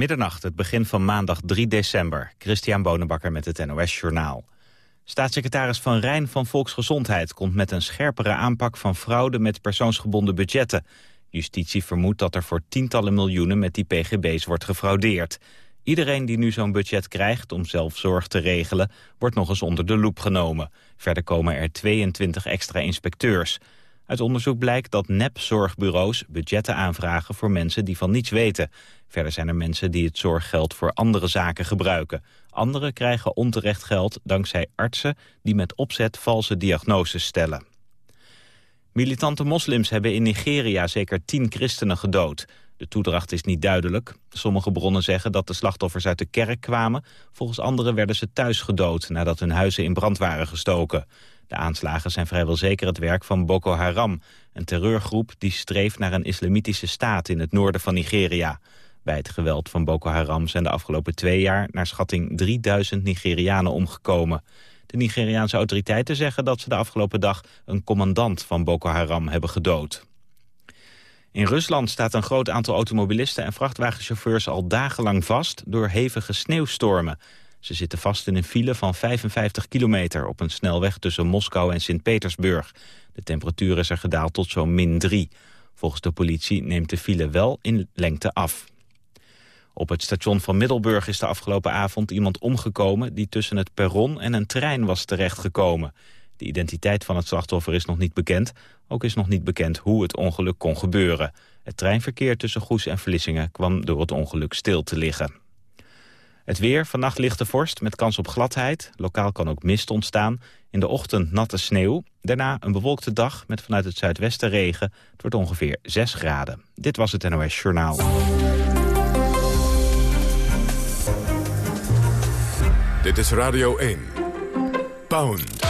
Middernacht, het begin van maandag 3 december. Christian Bonenbakker met het NOS Journaal. Staatssecretaris Van Rijn van Volksgezondheid komt met een scherpere aanpak van fraude met persoonsgebonden budgetten. Justitie vermoedt dat er voor tientallen miljoenen met die pgb's wordt gefraudeerd. Iedereen die nu zo'n budget krijgt om zelf zorg te regelen, wordt nog eens onder de loep genomen. Verder komen er 22 extra inspecteurs. Uit onderzoek blijkt dat nep-zorgbureaus budgetten aanvragen voor mensen die van niets weten. Verder zijn er mensen die het zorggeld voor andere zaken gebruiken. Anderen krijgen onterecht geld dankzij artsen die met opzet valse diagnoses stellen. Militante moslims hebben in Nigeria zeker tien christenen gedood. De toedracht is niet duidelijk. Sommige bronnen zeggen dat de slachtoffers uit de kerk kwamen. Volgens anderen werden ze thuis gedood nadat hun huizen in brand waren gestoken. De aanslagen zijn vrijwel zeker het werk van Boko Haram... een terreurgroep die streeft naar een islamitische staat in het noorden van Nigeria. Bij het geweld van Boko Haram zijn de afgelopen twee jaar... naar schatting 3000 Nigerianen omgekomen. De Nigeriaanse autoriteiten zeggen dat ze de afgelopen dag... een commandant van Boko Haram hebben gedood. In Rusland staat een groot aantal automobilisten en vrachtwagenchauffeurs al dagenlang vast door hevige sneeuwstormen. Ze zitten vast in een file van 55 kilometer op een snelweg tussen Moskou en Sint-Petersburg. De temperatuur is er gedaald tot zo'n min 3. Volgens de politie neemt de file wel in lengte af. Op het station van Middelburg is de afgelopen avond iemand omgekomen... die tussen het perron en een trein was terechtgekomen. De identiteit van het slachtoffer is nog niet bekend. Ook is nog niet bekend hoe het ongeluk kon gebeuren. Het treinverkeer tussen Goes en Vlissingen kwam door het ongeluk stil te liggen. Het weer, vannacht lichte vorst met kans op gladheid. Lokaal kan ook mist ontstaan. In de ochtend natte sneeuw. Daarna een bewolkte dag met vanuit het zuidwesten regen. Het wordt ongeveer 6 graden. Dit was het NOS Journaal. Dit is Radio 1. Pound.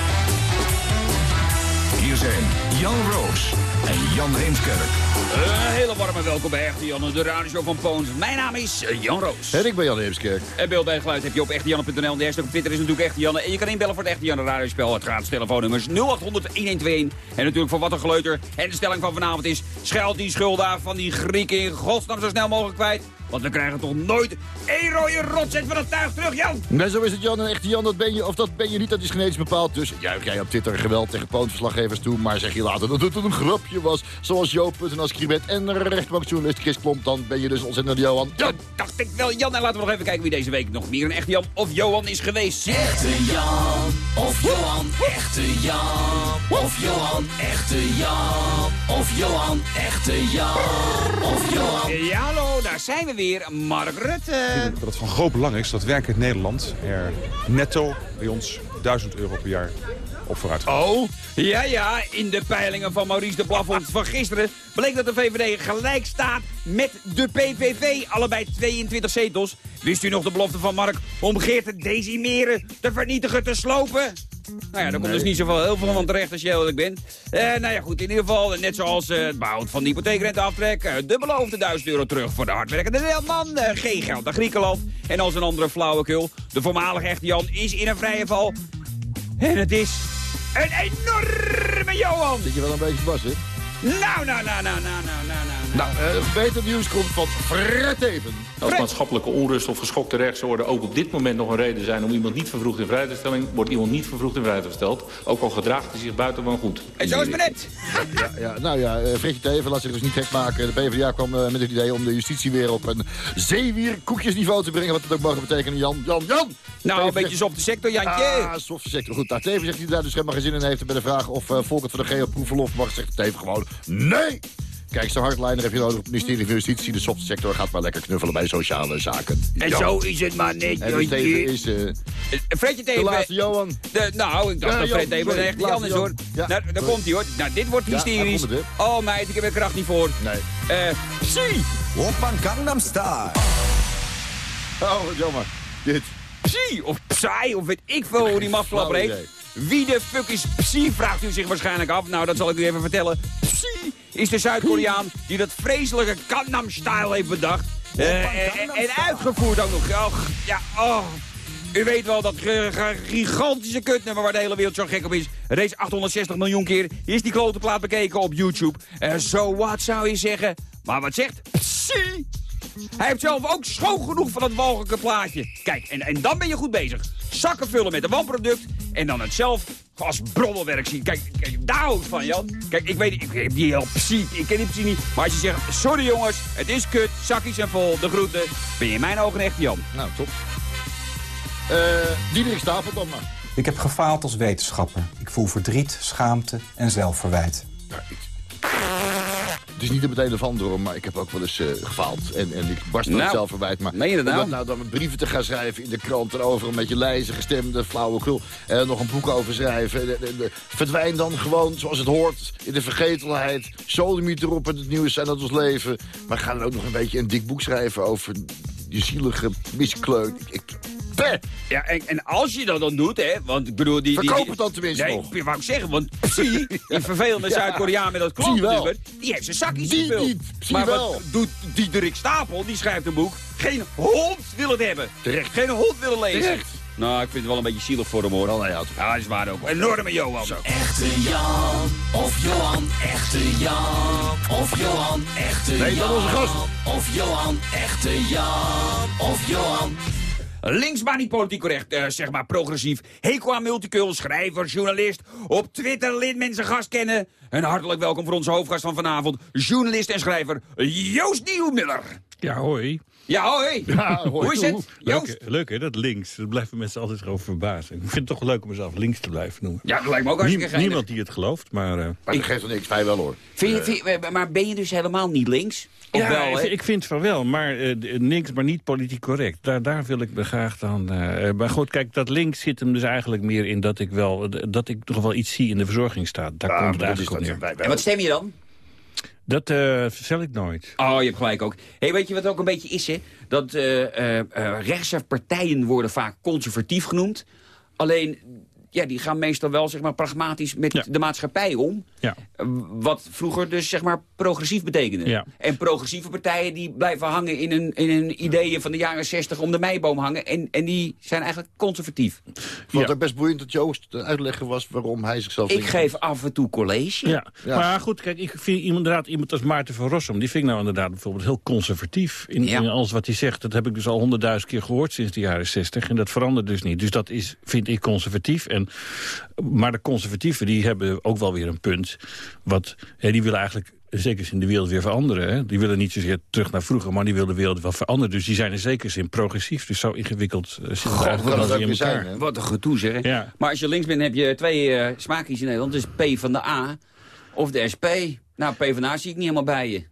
Hier zijn Jan Roos en Jan Heemskerk. Een hele warme welkom bij Echte Janne, de radioshow van Poons. Mijn naam is eh, Jan Roos. En ik ben Jan Heemskerk. En beeld bij geluid heb je op echtejanne.nl. De hashtag op Twitter is natuurlijk Echte Janne. En je kan inbellen voor het Echte Janne radiospel. Het gratis telefoonnummers 0800 1121. En natuurlijk voor wat een geleuter. En de stelling van vanavond is... Scheld die schulden van die Grieken in godsnaam zo snel mogelijk kwijt. Want we krijgen toch nooit één rode rotzet van het tuig terug, Jan? Nee, zo is het, Jan. Een echte Jan, dat ben je of dat ben je niet, dat is genetisch bepaald. Dus juich jij op Twitter geweld tegen poonverslaggevers toe. Maar zeg je later dat het een grapje was. Zoals Joop.nl scribent en rechtbankjournalist Chris Klomp. Dan ben je dus ontzettend Johan. Dat dacht ik wel, Jan. En laten we nog even kijken wie deze week nog meer een echte Jan of Johan is geweest. Echte Jan of Johan, echte Jan of Johan, echte Jan of Johan, echte Jan of Johan. Ja, hallo, daar zijn we weer. Mark Rutte. Dat het van groot belang is dat werkend Nederland er netto bij ons 1000 euro per jaar op vooruit. Oh, ja, ja. In de peilingen van Maurice de Plafond van gisteren bleek dat de VVD gelijk staat met de PVV. Allebei 22 zetels. Wist u nog de belofte van Mark om Geert te decimeren, te vernietigen, te slopen? Nou ja, daar komt dus niet zoveel heel veel van terecht als je eerlijk bent. Eh, nou ja, goed, in ieder geval, net zoals eh, het behoud van de hypotheekrenteaftrek... Uh, de beloofde 1000 euro terug voor de hardwerkende Nederland. Uh, geen geld naar Griekenland. En als een andere flauwekul, de voormalige echte Jan is in een vrije val. En het is een enorme Johan. Zit je wel een beetje vast, hè? Nou, nou, nou, nou, nou, nou, nou, nou. Nou, uh, beter nieuws komt van Fred Even. Als maatschappelijke onrust of geschokte rechtsorde ook op dit moment nog een reden zijn om iemand niet vervroegd in vrijstelling, wordt iemand niet vervroegd in vrijheid gesteld. Ook al gedraagt hij zich buitengewoon goed. En zo is het net. Ja, ja, nou ja, uh, Fredje Teven laat zich dus niet gek maken. De PvdA kwam uh, met het idee om de justitie weer op een zeewierkoekjesniveau te brengen. Wat het ook mag betekenen, Jan. Jan, Jan! Nou, een beetje softe sector, Jantje. Ah, softe sector. Goed, nou, Teven zegt hij daar dus helemaal geen zin in heeft. bij de vraag of uh, Volkert van de G op proefverlof mag, zegt Teven gewoon nee! Kijk, zo'n hardliner heb je nodig op het ministerie van Justitie. De softsector gaat maar lekker knuffelen bij sociale zaken. En zo is het maar net, En dus is uh, Fredje de Teven. laatste Johan. De, nou, ik dacht Ja, dat Fred een echte laatste Jan is, hoor. Ja, nou, daar komt hij, hoor. Nou, dit wordt hysterisch. het, oh, meid, ik heb er kracht niet voor. Nee. Eh, Psy! Opman Gangnam Style. Oh, jammer. Dit. Psy! Of Psy, of weet ik veel hoe die Flauw heet. Wie de fuck is Psy, vraagt u zich waarschijnlijk af. Nou, dat zal ik u even vertellen. Psy is de Zuid-Koreaan die dat vreselijke Gangnam-style heeft bedacht. Eh, en, en uitgevoerd ook nog. Och, ja, oh. U weet wel, dat eh, gigantische kutnummer waar de hele wereld zo gek op is. Reeds 860 miljoen keer is die klote plaat bekeken op YouTube. En zo wat zou je zeggen? Maar wat zegt? Hij heeft zelf ook schoon genoeg van dat walgelijke plaatje. Kijk, en, en dan ben je goed bezig. Zakken vullen met een wanproduct en dan het zelf als broddelwerk zien. Kijk, kijk daar hou ik van, Jan. Kijk, ik weet niet, ik heb die heel psy, ik ken die psy niet. Maar als je zegt, sorry jongens, het is kut, zakjes zijn vol, de groeten. Ben je in mijn ogen echt Jan. Nou, top. Uh, Diederik Stapel dan maar. Ik heb gefaald als wetenschapper. Ik voel verdriet, schaamte en zelfverwijt. Ja, ik... Het is niet meteen een hoor, maar ik heb ook wel eens uh, gefaald. En, en ik barst van nou, zelfverwijt. Maar meen je dat nou? nou dan met brieven te gaan schrijven in de krant... en overal met je lijzen, gestemde, flauwekul... en nog een boek over schrijven. De, de, de, verdwijn dan gewoon zoals het hoort in de vergetelheid. Sodemiet erop en het nieuws zijn dat ons leven. Maar ga dan ook nog een beetje een dik boek schrijven over die zielige miskleun. Ik, ja, en, en, als je dat dan doet, hè, want ik bedoel... Die, Verkoop het dan tenminste nee, nog. ik wou ik zeggen, want zie, die vervelende Zuid-Koreaan met dat klontnummer... die heeft zijn zakjes die gevuld. Niet, maar wel. wat doet Diederik Stapel, die schrijft een boek... geen hond wil het hebben. Terecht. Geen hond wil het lezen. Terecht. Nou, ik vind het wel een beetje zielig voor hem, hoor. Wel, ja, ja, dat is waar ook. Enorme Johan. Zo. Echte Jan, of Johan, echte Jan, of Johan, echte nee, Jan. onze gast. Of Johan, echte Jan, of Johan... Links maar niet politiek correct, uh, zeg maar progressief. Hekel aan multicul, schrijver, journalist. Op Twitter lid mensen gast kennen. En hartelijk welkom voor onze hoofdgast van vanavond. Journalist en schrijver Joost Nieuwmiller. Ja, hoi. Ja, hoi. Ja, hoi. Hoe is het, Leuk, leuk hè, dat links. Dat blijven mensen altijd over verbazen. Ik vind het toch leuk om mezelf links te blijven noemen. Ja, dat lijkt me ook hartstikke Niem, Niemand die het gelooft, maar... Uh... Maar dat geeft er niks, wij wel hoor. Vind je, vind, maar ben je dus helemaal niet links? Of ja, wel, ik, ik, vind van wel, maar uh, links, maar niet politiek correct. Daar, daar wil ik me graag dan... Uh, maar goed, kijk, dat links zit hem dus eigenlijk meer in dat ik wel... dat ik toch wel iets zie in de verzorgingsstaat. Daar ja, komt het eigenlijk op neer. En wat stem je dan? Dat uh, ik nooit. Oh, je hebt gelijk ook. hey, weet je wat ook een beetje is, hè? Dat uh, rechtse partijen worden vaak conservatief genoemd. Alleen, ja, die gaan meestal wel zeg maar, pragmatisch met Ja. de maatschappij om. Ja. Wat vroeger dus zeg maar progressief betekende. Ja. En progressieve partijen die blijven hangen in hun, in hun ideeën van de jaren 60 om de meiboom hangen. En, en die zijn eigenlijk conservatief. Ik vond het best boeiend dat Joost uitleggen was waarom hij zichzelf... Ik geef af en toe college. Ja. Ja. maar goed, kijk, ik vind inderdaad iemand als Maarten van Rossum... die vind ik nou inderdaad bijvoorbeeld heel conservatief in, Ja. in alles wat hij zegt. Dat heb ik dus al honderdduizend keer gehoord sinds de jaren zestig. En dat verandert dus niet. Dus dat is, vind ik, conservatief. En, maar de conservatieven die hebben ook wel weer een punt. Wat, hè, die willen eigenlijk zeker in de wereld weer veranderen. Hè? Die willen niet zozeer terug naar vroeger, maar die willen de wereld wel veranderen. Dus die zijn in zekere zin progressief. Dus zo ingewikkeld uh, zit het God, in elkaar. zijn? Wat een gedoe zeg. Ja. Maar als je links bent heb je twee eh smaakjes in Nederland. Dus P van de A of de SP. Nou, P van de A zie ik niet helemaal bij je.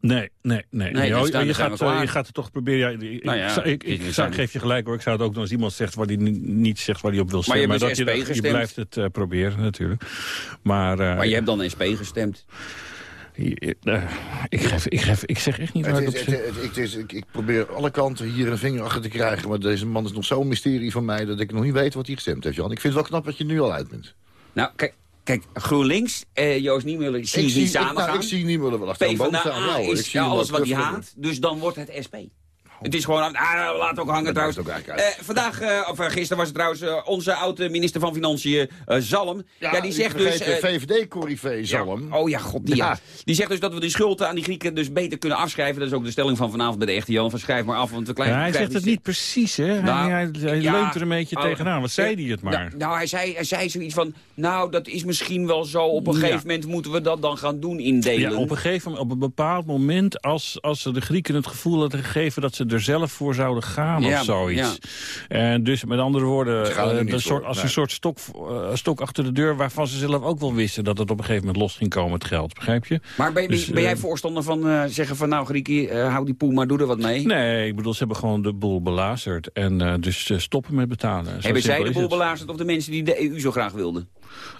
Nee, nee, nee. Je, gaat, eh, je gaat het toch proberen. Ja, ik, Nou ja, ik, ik, ik- ik ik- zou- geef je gelijk hoor. Ik zou het ook nog als iemand zegt waar hij ni- niet zegt waar hij op wil Maar je stemmen. hebt dus dat je, dat- je blijft het eh, proberen natuurlijk. Maar, eh, Maar je hebt dan SP gestemd. ik, geef, ik, geef, ik zeg echt niet waar Het ik is, op het, zit. het- het is, ik, ik probeer alle kanten hier een vinger achter te krijgen... maar deze man is nog zo'n mysterie van mij... dat ik nog niet weet wat hij gestemd heeft, Jan. Ik vind het wel knap dat je nu al uit bent. Nou, kijk, kijk GroenLinks, eh, Joost Niemuller, zie je niet samen nou, gaan. ik zie niemand er wel achter de staan. A Nou, ik is zie ja, alles wat hij haat. Dus dan wordt het SP. Het is gewoon, ah, laat ook hangen trouwens. ook Eh, vandaag, eh, of eh, gisteren was het trouwens onze oude minister van Financiën, eh, Zalm. Ja, die zegt dus... eh, VVD-corrivé Zalm. Ja. Oh ja, god, die, ja. Ja. die zegt dus dat we die schulden aan die Grieken dus beter kunnen afschrijven. Dat is ook de stelling van vanavond bij de echte Jan. Van schrijf maar af, want we klein, Ja, hij krijgen zegt het niet precies, hè? Hij- Nou, hij hij ja, leunt er een beetje oh, tegenaan. Wat zei hij het maar? Nou, nou, hij, zei, hij zei zoiets van, nou, dat is misschien wel zo. Op een Ja. gegeven moment moeten we dat dan gaan doen indelen. Ja, op een gegeven moment, op een bepaald moment, als, als ze de Grieken het gevoel hadden gegeven dat ze er zelf voor zouden gaan Ja, of zoiets. ja. En dus met andere woorden, voor, soort, als nee. een soort stok, eh, stok achter de deur waarvan ze zelf ook wel wisten dat het op een gegeven moment los ging komen, het geld, begrijp je? Maar ben, Dus, ben jij eh, voorstander van zeggen van, nou Griekie, eh, hou die poel maar, doe er wat mee? Nee, ik bedoel, ze hebben gewoon de boel belazerd. En dus stoppen met betalen. Zo Hebben zij de boel belazerd of de mensen die de EU zo graag wilden?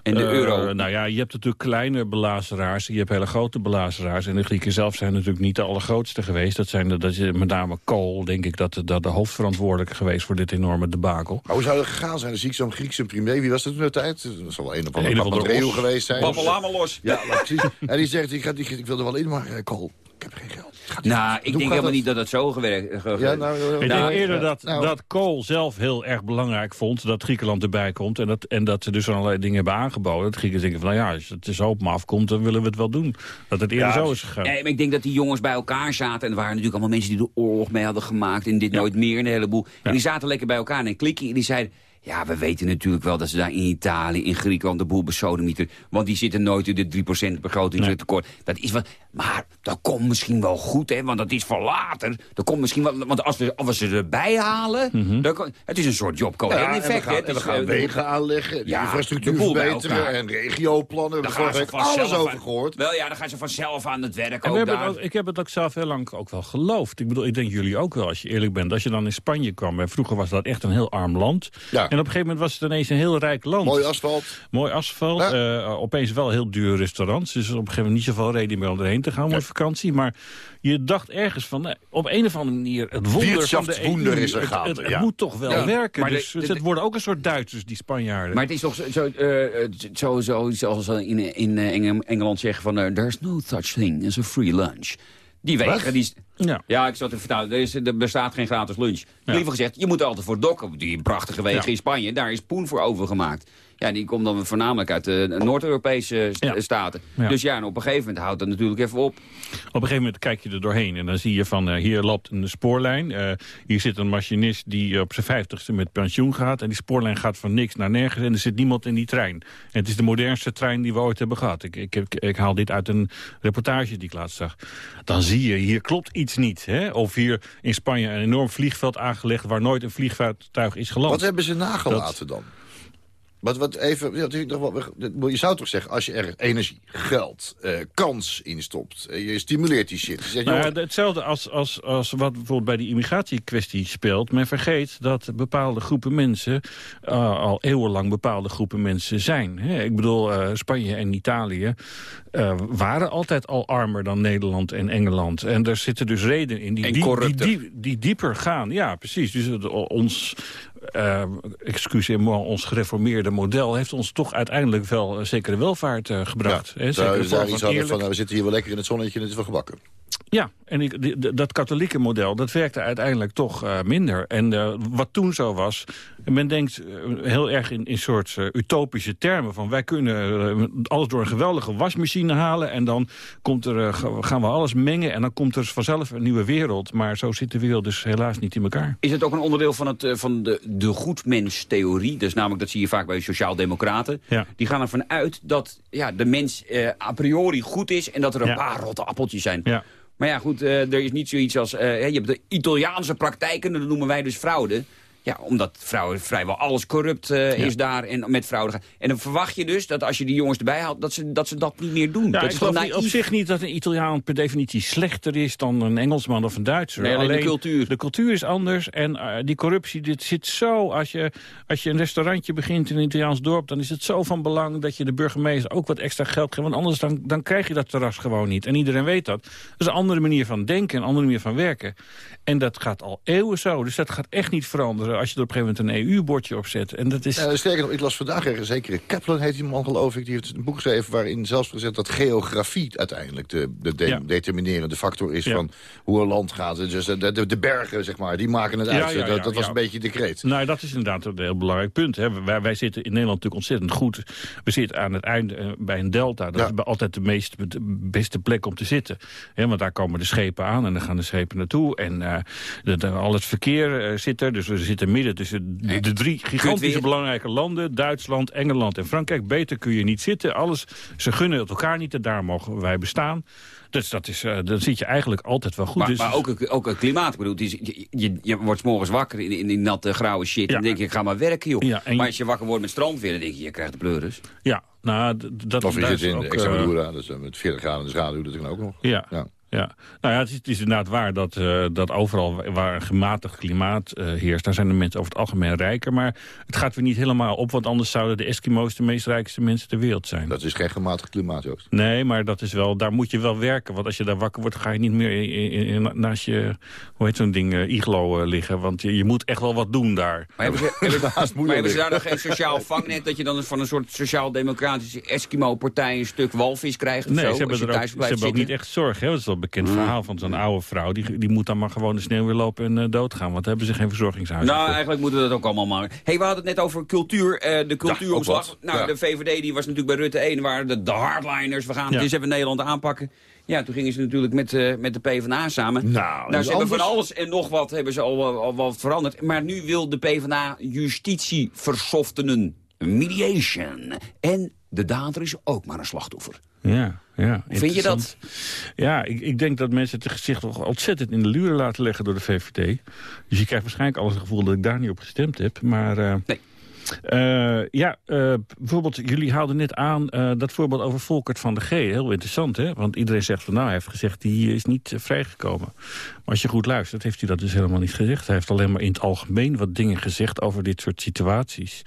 En de Eh, euro? nou ja, je hebt natuurlijk kleine belazeraars. Je hebt hele grote belazeraars. En de Grieken zelf zijn natuurlijk niet de allergrootste geweest. Dat zijn de, dat is met name Kool, denk ik, dat, dat de hoofdverantwoordelijke geweest voor dit enorme debakel. Maar hoe zou dat gegaan zijn? Dan zie ik zo'n Griekse premier. Wie was dat toen de tijd? Dat zal wel een of andere Een of andere Papandreou geweest zijn. Papalamelos. Ja, precies. En die zegt, ik, ga, ik, ik wil er wel in, maar eh, Kool, ik heb geen geld. Nou, ik denk helemaal dat? niet dat het zo gewerkt ge- Ja, nou, Ik denk nou, eerder dat, Nou, dat Kool zelf heel erg belangrijk vond dat Griekenland erbij komt. En dat, en dat ze dus allerlei dingen hebben aangeboden. Dat Grieken denken van, nou ja, als het er zo op me afkomt, dan willen we het wel doen. Dat het eerder Ja, zo is gegaan. Nee, maar ik denk dat die jongens bij elkaar zaten. En er waren natuurlijk allemaal mensen die de oorlog mee hadden gemaakt. En dit nooit meer, en een heleboel. En die zaten lekker bij elkaar in een klikje. En die zeiden... Ja, we weten natuurlijk wel dat ze daar in Italië, in Griekenland de boel besodemieten. Want die zitten nooit in de 3% begrotingstekort. Dat is wat. Maar dat komt misschien wel goed, hè? Want dat is voor later. Dat komt misschien wel. Want als we, als we ze erbij halen. dan kan- het is een soort job ja, en we gaan, Het en we is, gaan wegen aanleggen, de ja, infrastructuur verbeteren en regioplannen. Daar Dan hebben we alles over gehoord. Wel ja, dan gaan ze vanzelf aan het werk En we ook hebben daar. het ook, ik heb het ook zelf heel lang ook wel geloofd. Ik bedoel, ik denk jullie ook wel, als je eerlijk bent. Als je dan in Spanje kwam, en vroeger was dat echt een heel arm land. Ja. En op een gegeven moment was het ineens een heel rijk land. Mooi asfalt. Mooi asfalt, eh, opeens wel heel duur restaurants. Dus op een gegeven moment niet zoveel reden meer om erheen te gaan op vakantie. Maar je dacht ergens van, eh, op een of andere manier, het wonder van de EU, is er gaande, het, het ja. moet toch wel Ja. werken. Maar dus de- het worden ook een soort Duitsers, die Spanjaarden. Maar het is toch zo, zo, eh, eh, zo, zo zoals ze in, in eh, Eng- Engeland zeggen van... eh, there's no such thing as a free lunch. Die wegen, die... ja. Ja, ik zat te vertellen, er, is, er bestaat geen gratis lunch. Liever gezegd, je moet er altijd voor dokken. Die prachtige wegen Ja. in Spanje, daar is poen voor overgemaakt. Ja, die komt dan voornamelijk uit de Noord-Europese st- Ja. staten. Ja. Dus ja, en op een gegeven moment houdt dat natuurlijk even op. Op een gegeven moment kijk je er doorheen en dan zie je van... eh, hier loopt een spoorlijn, eh, hier zit een machinist die op zijn vijftigste met pensioen gaat... en die spoorlijn gaat van niks naar nergens en er zit niemand in die trein. En het is de modernste trein die we ooit hebben gehad. Ik, ik, ik, ik haal dit uit een reportage die ik laatst zag. Dan zie je, hier klopt iets niet. Hè? Of hier in Spanje een enorm vliegveld aangelegd... waar nooit een vliegtuig is geland. Wat hebben ze nagelaten dan? Wat, wat even, ja, natuurlijk nog wel- je zou toch zeggen, als je er energie, geld, eh, kans in stopt... eh, je stimuleert die shit. Je zegt, Nou hetzelfde als, als, als wat bijvoorbeeld bij die immigratiekwestie speelt. Men vergeet dat bepaalde groepen mensen uh, al eeuwenlang bepaalde groepen mensen zijn. Hè? Ik bedoel, uh, Spanje en Italië uh, waren altijd al armer dan Nederland en Engeland. En er zitten dus redenen in die, die, die, die, die dieper gaan. Ja, precies. Dus het- ons, uh, excusez-moi, ons gereformeerde model... heeft ons toch uiteindelijk wel een zekere welvaart uh, gebracht. ja, hè? vorm daar iets van nou, we zitten hier wel lekker in het zonnetje en het is wel gebakken. Ja, en ik, die- dat katholieke model, dat werkte uiteindelijk toch eh, minder. En eh, wat toen zo was, men denkt eh, heel erg in, in soort utopische termen. Van wij kunnen alles door een geweldige wasmachine halen... en dan komt er, ga- gaan we alles mengen en dan komt er vanzelf een nieuwe wereld. Maar zo zit de wereld dus helaas niet in elkaar. Is het ook een onderdeel van, het, van de, de goedmenstheorie? Dus namelijk, dat zie je vaak bij sociaaldemocraten. Ja. Die gaan ervan uit dat ja, de mens a priori goed is... en dat er een Ja. paar rotte appeltjes zijn. Ja. Maar ja, goed, eh, er is niet zoiets als... eh, je hebt de Italiaanse praktijken, dat noemen wij dus fraude. Ja, omdat vrouwen vrijwel alles corrupt eh, Ja. is daar en met gaat. En dan verwacht je dus dat als je die jongens erbij haalt... dat ze dat, ze dat niet meer doen. Ja, dat ik is geloof niet- op zich niet dat een Italiaan per definitie slechter is dan een Engelsman of een Duitser. Nee, alleen de cultuur. De cultuur is anders en eh, die corruptie, dit zit zo... Als je, als je een restaurantje begint in een Italiaans dorp... dan is het zo van belang dat je de burgemeester ook wat extra geld geeft. Want anders dan, dan krijg je dat terras gewoon niet. En iedereen weet dat. Dat is een andere manier van denken, een andere manier van werken. En dat gaat al eeuwen zo. Dus dat gaat echt niet veranderen als je er op een gegeven moment een EU-bordje op zet. En dat is... Eh, sterker nog, ik las vandaag ergens, zeker Kaplan heet die man geloof ik... die heeft een boek geschreven waarin zelfs gezet dat geografie uiteindelijk de, de, de- Ja. determinerende factor is Ja. van hoe een land gaat. Dus de, de, de bergen, zeg maar, die maken het Ja, uit. ja, dat ja, dat was ja. een beetje decreet. Nou, dat is inderdaad een heel belangrijk punt. Hè. Wij, wij zitten in Nederland natuurlijk ontzettend goed. We zitten aan het einde eh, bij een delta. Dat Ja. is altijd de meest beste plek om te zitten. Hè, want daar komen de schepen aan en dan gaan de schepen naartoe. En eh, al het verkeer eh, zit er. Dus we zitten midden tussen de, de drie gigantische belangrijke landen. Duitsland, Engeland en Frankrijk. Beter kun je niet zitten. Alles, ze gunnen het elkaar niet en daar mogen wij bestaan. Dus dat is, eh, dan zit je eigenlijk altijd wel goed. Maar, Dus- maar ook, het- ook het klimaat. Ik bedoel, het is, je, je, je wordt 's morgens wakker in, in die natte grauwe shit. En Ja. dan denk je, ik ga maar werken, joh. Ja, en maar als je wakker wordt met strandweer, dan denk je, je krijgt de pleuris. ja, nou, dat Of je zit is in ook, de eh, Extremadura, dus eh, met 40 graden in de schaduw, dat kan ook nog. Ja. Ja. Ja, nou ja, het is, het is inderdaad waar dat, eh, dat overal waar een gematigd klimaat eh, heerst... daar zijn de mensen over het algemeen rijker. Maar het gaat weer niet helemaal op, want anders zouden de Eskimo's... de meest rijkste mensen ter wereld zijn. Dat is geen gematigd klimaat, Joost. Nee, maar dat is wel, daar moet je wel werken. Want als je daar wakker wordt, ga je niet meer in, in, in- naast je, hoe heet zo'n ding, eh, iglo eh, liggen. Want je, je moet echt wel wat doen daar. Maar hebben ze, hebben, maar ze daar nog geen sociaal vangnet... dat je dan van een soort sociaal-democratische Eskimo-partij... een stuk walvis krijgt of Nee, zo? ze hebben, als je er ook, ze hebben ook niet echt zorg. Hè? Bekend verhaal van zo'n oude vrouw. Die, die moet dan maar gewoon de sneeuw weer lopen en eh, doodgaan. Want hebben ze geen verzorgingshuis Nou, voor. eigenlijk moeten we dat ook allemaal maar. hey, we hadden het net over cultuur, eh, de cultuuromslag. nou, Ja. de VVD die was natuurlijk bij Rutte 1, waren de, de hardliners. We gaan Ja. het eens even Nederland aanpakken. Ja, toen gingen ze natuurlijk met, eh, met de PvdA samen. Nou, nou, ze hebben van alles en nog wat hebben ze al wat veranderd. Maar nu wil de PvdA justitie versoftenen. Mediation. En de dader is ook maar een slachtoffer. Ja, ja. Hoe vind je dat? Ja, ik, ik denk dat mensen het zich toch ontzettend in de luren laten leggen door de VVD. Dus je krijgt waarschijnlijk al het gevoel dat ik daar niet op gestemd heb. Maar eh, Nee. eh, ja, eh, bijvoorbeeld, jullie haalden net aan dat voorbeeld over Volkert van de G. Heel interessant, hè? Want iedereen zegt van, nou, hij heeft gezegd, die is niet vrijgekomen. Maar als je goed luistert, heeft hij dat dus helemaal niet gezegd. Hij heeft alleen maar in het algemeen wat dingen gezegd over dit soort situaties.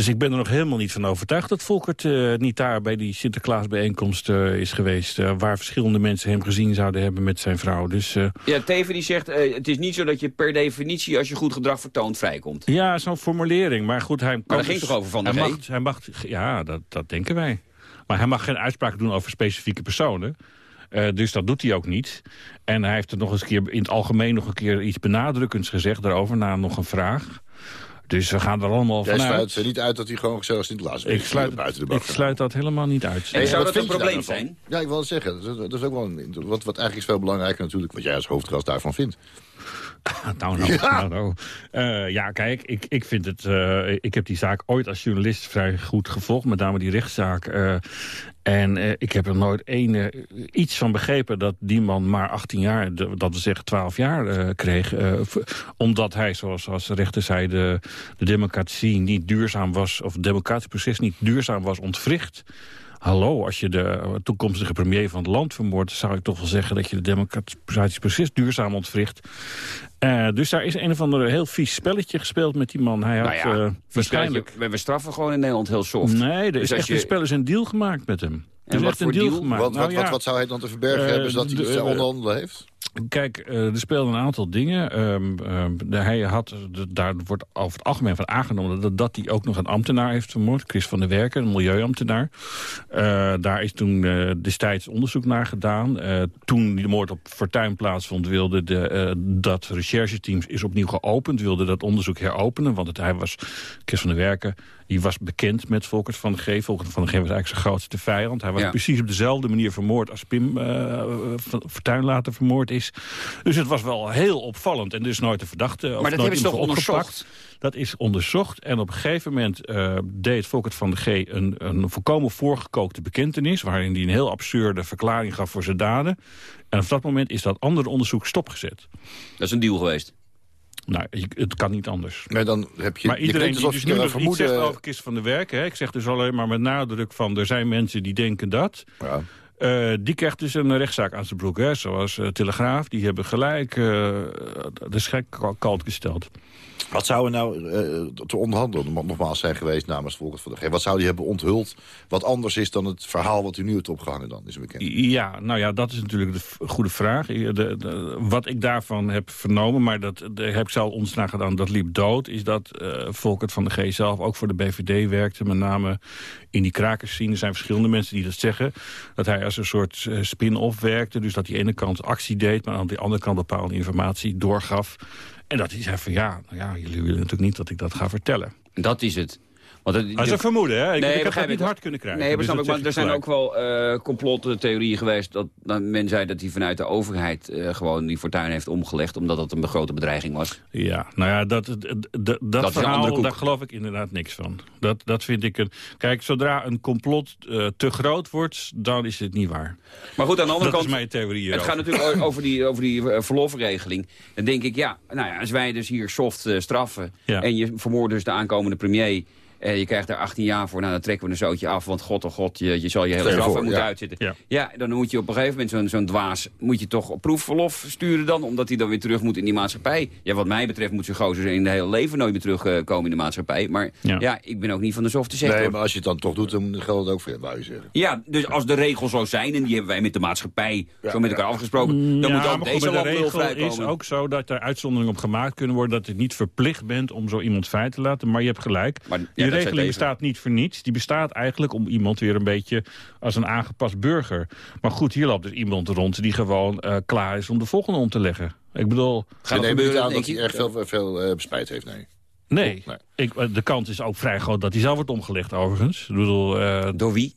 Dus ik ben er nog helemaal niet van overtuigd dat Volkert eh, niet daar bij die Sinterklaasbijeenkomst eh, is geweest. eh, waar verschillende mensen hem gezien zouden hebben met zijn vrouw. Dus Ja, Teven die zegt, het is niet zo dat je per definitie... als je goed gedrag vertoont, vrijkomt. ja, zo'n formulering. Maar goed, hij kan dat ging dus- toch over Van der hij mag, hij mag, Ja, dat, dat denken wij. Maar hij mag geen uitspraak doen over specifieke personen. Dus dat doet hij ook niet. En hij heeft er nog eens een keer in het algemeen nog een keer iets benadrukkends gezegd daarover, na nog een vraag. Dus we gaan er allemaal Jij vanuit. sluit er niet uit dat hij gewoon gezellig Sinterklaas Ik sluit, buiten de ik sluit dat helemaal niet uit. En zou dat een probleem zijn? Ja, ik wil het zeggen. Dat is, dat is ook wel een, wat, wat eigenlijk is veel belangrijker natuurlijk... wat jij als hoofdgast daarvan vindt. Nou, nou, Ja. nou, nou. Eh, ja, kijk, ik, ik vind het... eh, ik heb die zaak ooit als journalist vrij goed gevolgd. Met name die rechtszaak. eh, en eh, ik heb er nooit één, eh, iets van begrepen dat die man maar 18 jaar, dat we zeggen 12 jaar eh, kreeg. omdat hij, zoals, zoals de rechter zei, de, de democratie niet duurzaam was, of het democratisch proces niet duurzaam was ontwricht. Hallo, als je de toekomstige premier van het land vermoordt... zou ik toch wel zeggen dat je de democratisch proces duurzaam ontwricht. Eh, dus daar is een of ander heel vies spelletje gespeeld met die man. Hij had Nou ja, eh, waarschijnlijk... We, we straffen gewoon in Nederland heel soft. Nee, er Dus is als echt je- een spel is een deal gemaakt met hem. Er is wat echt een voor deal, deal? gemaakt. Wat, Nou wat, wat, ja, wat zou hij dan te verbergen Eh, hebben... zodat hij de- iets te onderhandelen heeft? Kijk, eh, er speelden een aantal dingen. Ehm, ehm, de- hij had, de- daar wordt over het algemeen van aangenomen... dat, dat hij ook nog een ambtenaar heeft vermoord. Chris van der Werken, een milieuambtenaar. Eh, daar is toen eh, destijds onderzoek naar gedaan. Toen die moord op Fortuin plaatsvond... wilde de, dat rechercheteam is opnieuw geopend. Wilde dat onderzoek heropenen. Want het, hij was, Chris van der Werken... Die was bekend met Volkert van de G. Volkert van de G was eigenlijk zijn grootste vijand. Hij was Ja. precies op dezelfde manier vermoord als Pim van- Fortuyn later vermoord is. Dus het was wel heel opvallend. En dus nooit de verdachte. of Maar dat nooit hebben ze toch onderzocht? Dat is onderzocht. En op een gegeven moment eh, deed Volkert van de G een, een volkomen voorgekookte bekentenis... waarin hij een heel absurde verklaring gaf voor zijn daden. En op dat moment is dat andere onderzoek stopgezet. Dat is een deal geweest. Nou, je- het kan niet anders. Maar dan heb je... Maar je iedereen klinkt die alsof dus je nu nog iets zegt over Kist van de Werken... Hè, ik zeg dus alleen maar met nadruk van... er zijn mensen die denken dat... Ja. Eh, die krijgt dus een rechtszaak aan zijn broek. Hè? Zoals eh, Telegraaf, die hebben gelijk eh, de schek kalt gesteld. Wat zou er nou eh, te onderhandelen nogmaals zijn geweest namens Volkert van de G? Wat zou die hebben onthuld wat anders is dan het verhaal wat u nu hebt opgehangen dan, is bekend? Ja, nou ja, dat is natuurlijk de goede vraag. De, wat ik daarvan heb vernomen, maar dat heb ik zelf ons naar gedaan, dat liep dood, is dat eh Volkert van de G zelf ook voor de BVD werkte. Met name in die krakerscene. Er zijn verschillende mensen die dat zeggen. Dat hij als een soort eh, spin-off werkte. Dus dat hij aan de ene kant actie deed, maar aan de andere kant bepaalde informatie doorgaf. En dat hij zei van ja, nou ja, jullie willen natuurlijk niet dat ik dat ga vertellen. Dat is het. Want het, Dat is een vermoeden, hè? Ik, ik heb dat niet hard kunnen krijgen. Nee, dus ik, maar zeg er zijn ook wel eh complottheorieën geweest... dat, men zei dat hij vanuit de overheid eh, gewoon die fortuin heeft omgelegd... omdat dat een grote bedreiging was. Ja, nou ja, dat, dat, verhaal, daar geloof ik inderdaad niks van. Dat, dat vind ik een... Kijk, zodra een complot eh, te groot wordt, dan is het niet waar. Maar goed, aan de andere Dat kant... is mijn theorie Het gaat natuurlijk over die, over die verlofregeling. Dan denk ik, ja, nou ja, als wij dus hier soft straffen... Ja. en je vermoordt dus de aankomende premier... Eh, je krijgt daar 18 jaar voor. Nou, dan trekken we een zootje af. Want god oh god, je, je zal je hele straf moeten ja. uitzitten. Ja. Ja. dan moet je op een gegeven moment zo'n zo'n dwaas... moet je toch op proefverlof sturen dan. Omdat hij dan weer terug moet in die maatschappij. Ja, wat mij betreft moet zo'n gozer in het hele leven nooit meer terugkomen in de maatschappij. Maar Ja. ja. ik ben ook niet van de softe sector. Nee, maar als je het dan toch doet, dan geldt het ook voor je, wou je zeggen. Ja, dus als de regels zo zijn, en die hebben wij met de maatschappij Ja, zo met elkaar afgesproken... dan moet ook maar deze goed, maar de regel vrijkomen. is ook zo dat er uitzonderingen op gemaakt kunnen worden... dat je niet verplicht bent om zo iemand vrij te laten. Maar je hebt gelijk. Maar, ja, die zei regeling bestaat niet voor niets. Die bestaat eigenlijk om iemand weer een beetje als een aangepast burger. Maar goed, hier loopt dus iemand rond die gewoon eh, klaar is om de volgende om te leggen. Ik bedoel, Gaat het niet gebeuren, aan dat hij erg veel, veel eh, spijt heeft, nee. nee. Nee. Ik, eh, de kans is ook vrij groot dat hij zelf wordt omgelegd overigens. Ik bedoel, eh, Door wie?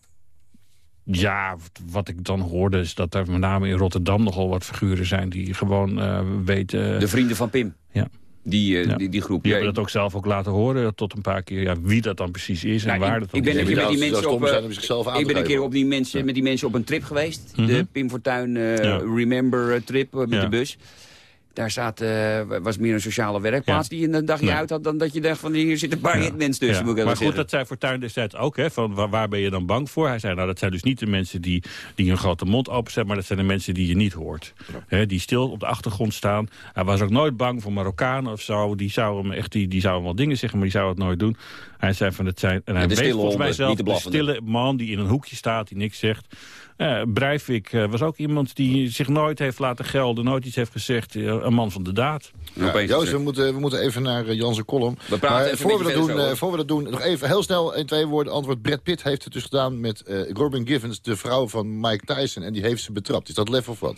ja, wat ik dan hoorde is dat er met name in Rotterdam nogal wat figuren zijn... die gewoon eh, weten... De vrienden van Pim. Ja. Die, eh, Ja. die, die groep. Die Ja, hebben dat ook zelf ook laten horen tot een paar keer. Ja, wie dat dan precies is en Nou, waar ik, dat dan ik ben is. een keer met die mensen op, eh, ik ben een keer op die mensen, met die mensen op een trip geweest. Mhm. De Pim Fortuyn eh, Ja. Remember eh, trip eh, met Ja. de bus. Daar zat, eh, was meer een sociale werkplaats Ja. die je een dagje Nee. uit had... dan dat je dacht van hier zit een paar Ja. hitmens tussen, Ja. moet ik Maar goed, zeggen. dat zei Fortuyn destijds ook. Hè, van waar, waar ben je dan bang voor? Hij zei, nou, dat zijn dus niet de mensen die, die hun grote mond openzetten... maar dat zijn de mensen die je niet hoort. Hè, die stil op de achtergrond staan. Hij was ook nooit bang voor Marokkanen of zo. Die zouden hem echt, die, die zouden wel dingen zeggen, maar die zouden het nooit doen. Hij zei van, het zijn... En hij weet volgens mij zelf de stille man die in een hoekje staat, die niks zegt... Eh Breivik eh, was ook iemand die zich nooit heeft laten gelden, nooit iets heeft gezegd. eh, een man van de daad. Ja, Opeens Joost, we moeten, we moeten even naar uh, Janse column. We praten maar even voor we, dat doen, eh, voor we dat doen, nog even heel snel in twee woorden antwoord. Brad Pitt heeft het dus gedaan met eh, Robin Givens, de vrouw van Mike Tyson. En die heeft ze betrapt. Is dat lef of wat?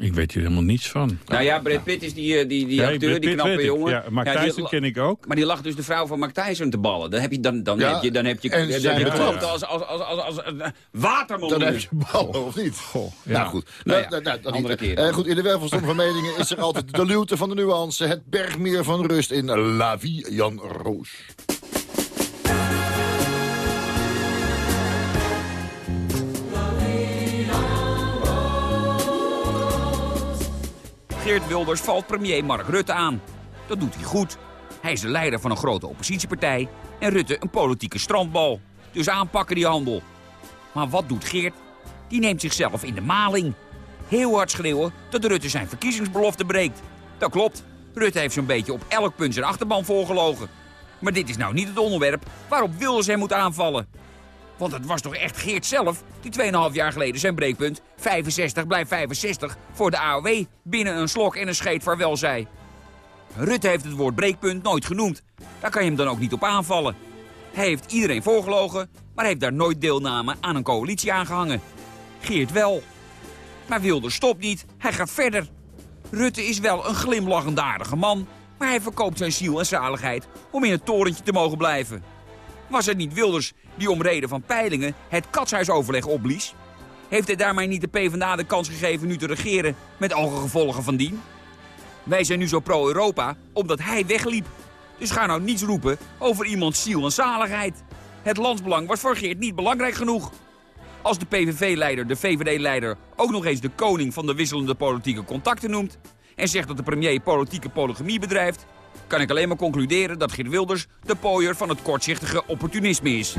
Ik weet hier helemaal niets van. Nou ja, Brad Pitt is die, eh, die, die Ja, acteur, Brad die Pitt knappe jongen. Ja, Mark Ja, die- Tyson ken ik ook. Maar die lag dus de vrouw van Mark Tyson te ballen. Dan heb je, dan, dan Ja, heb je, dan heb je, en dan zijn heb je betrapt als, als, als, als, als, een waterman. Dan heb je ballen, of niet? ja. Nou goed. Nou Nou, ja, nou, nou, dan andere niet. keer. Eh, goed, in de wervelstorm van meningen is er altijd de luwte van de nuance. Het bergmeer van rust in La Vie Jan Roos. Geert Wilders valt premier Mark Rutte aan. Dat doet hij goed. Hij is de leider van een grote oppositiepartij en Rutte een politieke strandbal. Dus aanpakken die handel. Maar wat doet Geert? Die neemt zichzelf in de maling. Heel hard schreeuwen dat Rutte zijn verkiezingsbelofte breekt. Dat klopt. Rutte heeft zo'n beetje op elk punt zijn achterban voorgelogen. Maar dit is nou niet het onderwerp waarop Wilders hem moet aanvallen. Want het was toch echt Geert zelf die 2,5 jaar geleden zijn breekpunt 65 blijft 65 voor de AOW binnen een slok en een scheet vaarwel zei. Rutte heeft het woord breekpunt nooit genoemd. Daar kan je hem dan ook niet op aanvallen. Hij heeft iedereen voorgelogen, maar heeft daar nooit deelname aan een coalitie aangehangen. Geert wel. Maar Wilders stopt niet, hij gaat verder. Rutte is wel een glimlachend aardige man, maar hij verkoopt zijn ziel en zaligheid om in het torentje te mogen blijven. Was het niet Wilders die om reden van peilingen het katshuisoverleg opblies? Heeft hij daarmee niet de PvdA de kans gegeven nu te regeren met alle gevolgen van dien? Wij zijn nu zo pro-Europa omdat hij wegliep. Dus ga nou niets roepen over iemands ziel en zaligheid. Het landsbelang was voor Geert niet belangrijk genoeg. Als de PVV-leider de VVD-leider ook nog eens de koning van de wisselende politieke contacten noemt... en zegt dat de premier politieke polygamie bedrijft... kan ik alleen maar concluderen dat Geert Wilders de pooier van het kortzichtige opportunisme is.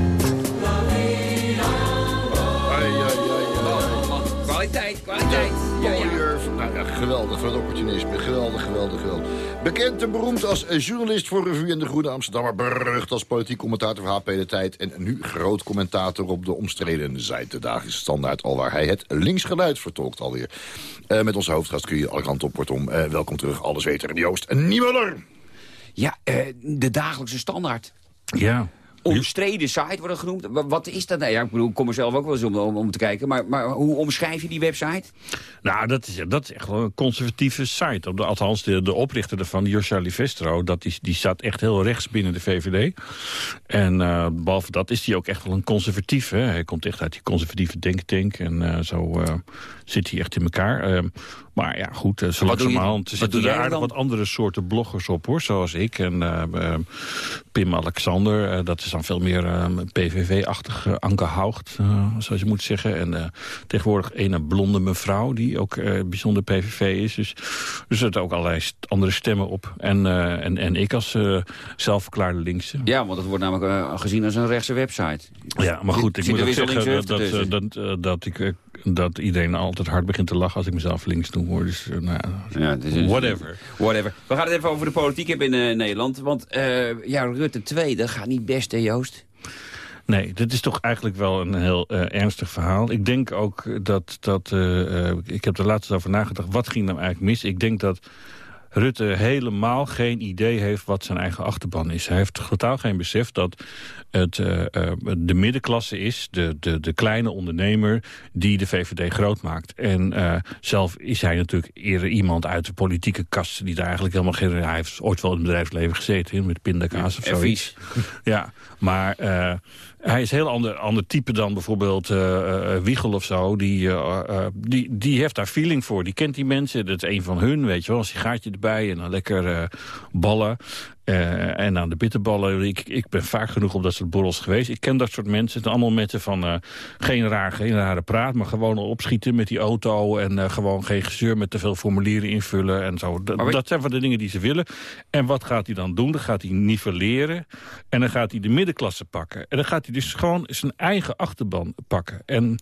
Kwaliteit, kwaliteit. Ja, ja. Mooier. Nou ja, geweldig, wat opportunisme. Geweldig, geweldig, geweldig. Bekend en beroemd als journalist voor Revue en de Groene Amsterdammer. Berucht als politiek commentator voor HP De Tijd. En nu groot commentator op de omstreden zijde. De dagelijkse standaard, al waar hij het linksgeluid vertolkt alweer. Eh, met onze hoofdgast kun je alle kanten op. Kortom, eh, welkom terug, alles weten en Joost Niemuller. Ja, eh, de dagelijkse standaard. Ja. Omstreden site wordt het genoemd. Wa- Wat is dat nou? Ja, ik bedoel, ik kom er zelf ook wel eens om, om, om te kijken. Maar, maar hoe omschrijf je die website? Nou, dat is, dat is echt wel een conservatieve site. Op de, althans, de, de oprichter ervan, Josja Livestro... Dat die, die staat echt heel rechts binnen de VVD. En eh, behalve dat is hij ook echt wel een conservatief. Hè. Hij komt echt uit die conservatieve denktank. En eh, zo zit hij echt in elkaar. Eh, Maar ja, goed, uh, zo Wat je- langzamerhand wat zitten er aardig wat andere soorten bloggers op, hoor. Zoals ik en eh, eh, Pim Alexander. eh, dat is dan veel meer eh, PVV-achtig Anke Haugt, eh, zoals je moet zeggen. En eh, tegenwoordig een blonde mevrouw, die ook eh, bijzonder PVV is. Dus er zitten ook allerlei st- andere stemmen op. En, eh, en, en ik als eh, zelfverklaarde linkse. Ja, want het wordt namelijk eh, gezien als een rechtse website. Ja, maar goed, ik moet er ook zeggen dat, dat, eh, dat, eh, dat, ik, eh, dat iedereen altijd hard begint te lachen als ik mezelf links doe. Hoor. Dus, eh, nou, ja, whatever. Whatever. We gaan het even over de politiek hebben in eh, Nederland. Want eh, ja, Rutte 2, dat gaat niet best, hè Joost? Nee, dit is toch eigenlijk wel een heel ernstig verhaal. Ik denk ook dat, dat ik heb er laatst over nagedacht, wat ging nou eigenlijk mis? Ik denk dat Rutte helemaal geen idee heeft wat zijn eigen achterban is. Hij heeft totaal geen besef dat het eh, eh, de middenklasse is, de, de, de kleine ondernemer, die de VVD groot maakt. En eh, zelf is hij natuurlijk eerder iemand uit de politieke kast die daar eigenlijk helemaal geen... Hij heeft ooit wel in het bedrijfsleven gezeten, met pindakaas of zoiets. Ja, maar eh, hij is een heel ander, ander type dan bijvoorbeeld eh, Wiegel of zo. Die, die, die heeft daar feeling voor. Die kent die mensen. Dat is een van hun, weet je wel. Een sigaartje erbij en dan lekker ballen. Eh, en aan de bitterballen. Ik, ik ben vaak genoeg op dat soort borrels geweest. Ik ken dat soort mensen. Het zijn allemaal mensen van eh, geen, raar, geen rare praat... maar gewoon opschieten met die auto... en eh, gewoon geen gezeur met te veel formulieren invullen en zo. Dat, Maar weet- dat zijn van de dingen die ze willen. En wat gaat hij dan doen? Dan gaat hij nivelleren. En dan gaat hij de middenklasse pakken. En dan gaat hij dus gewoon zijn eigen achterban pakken. En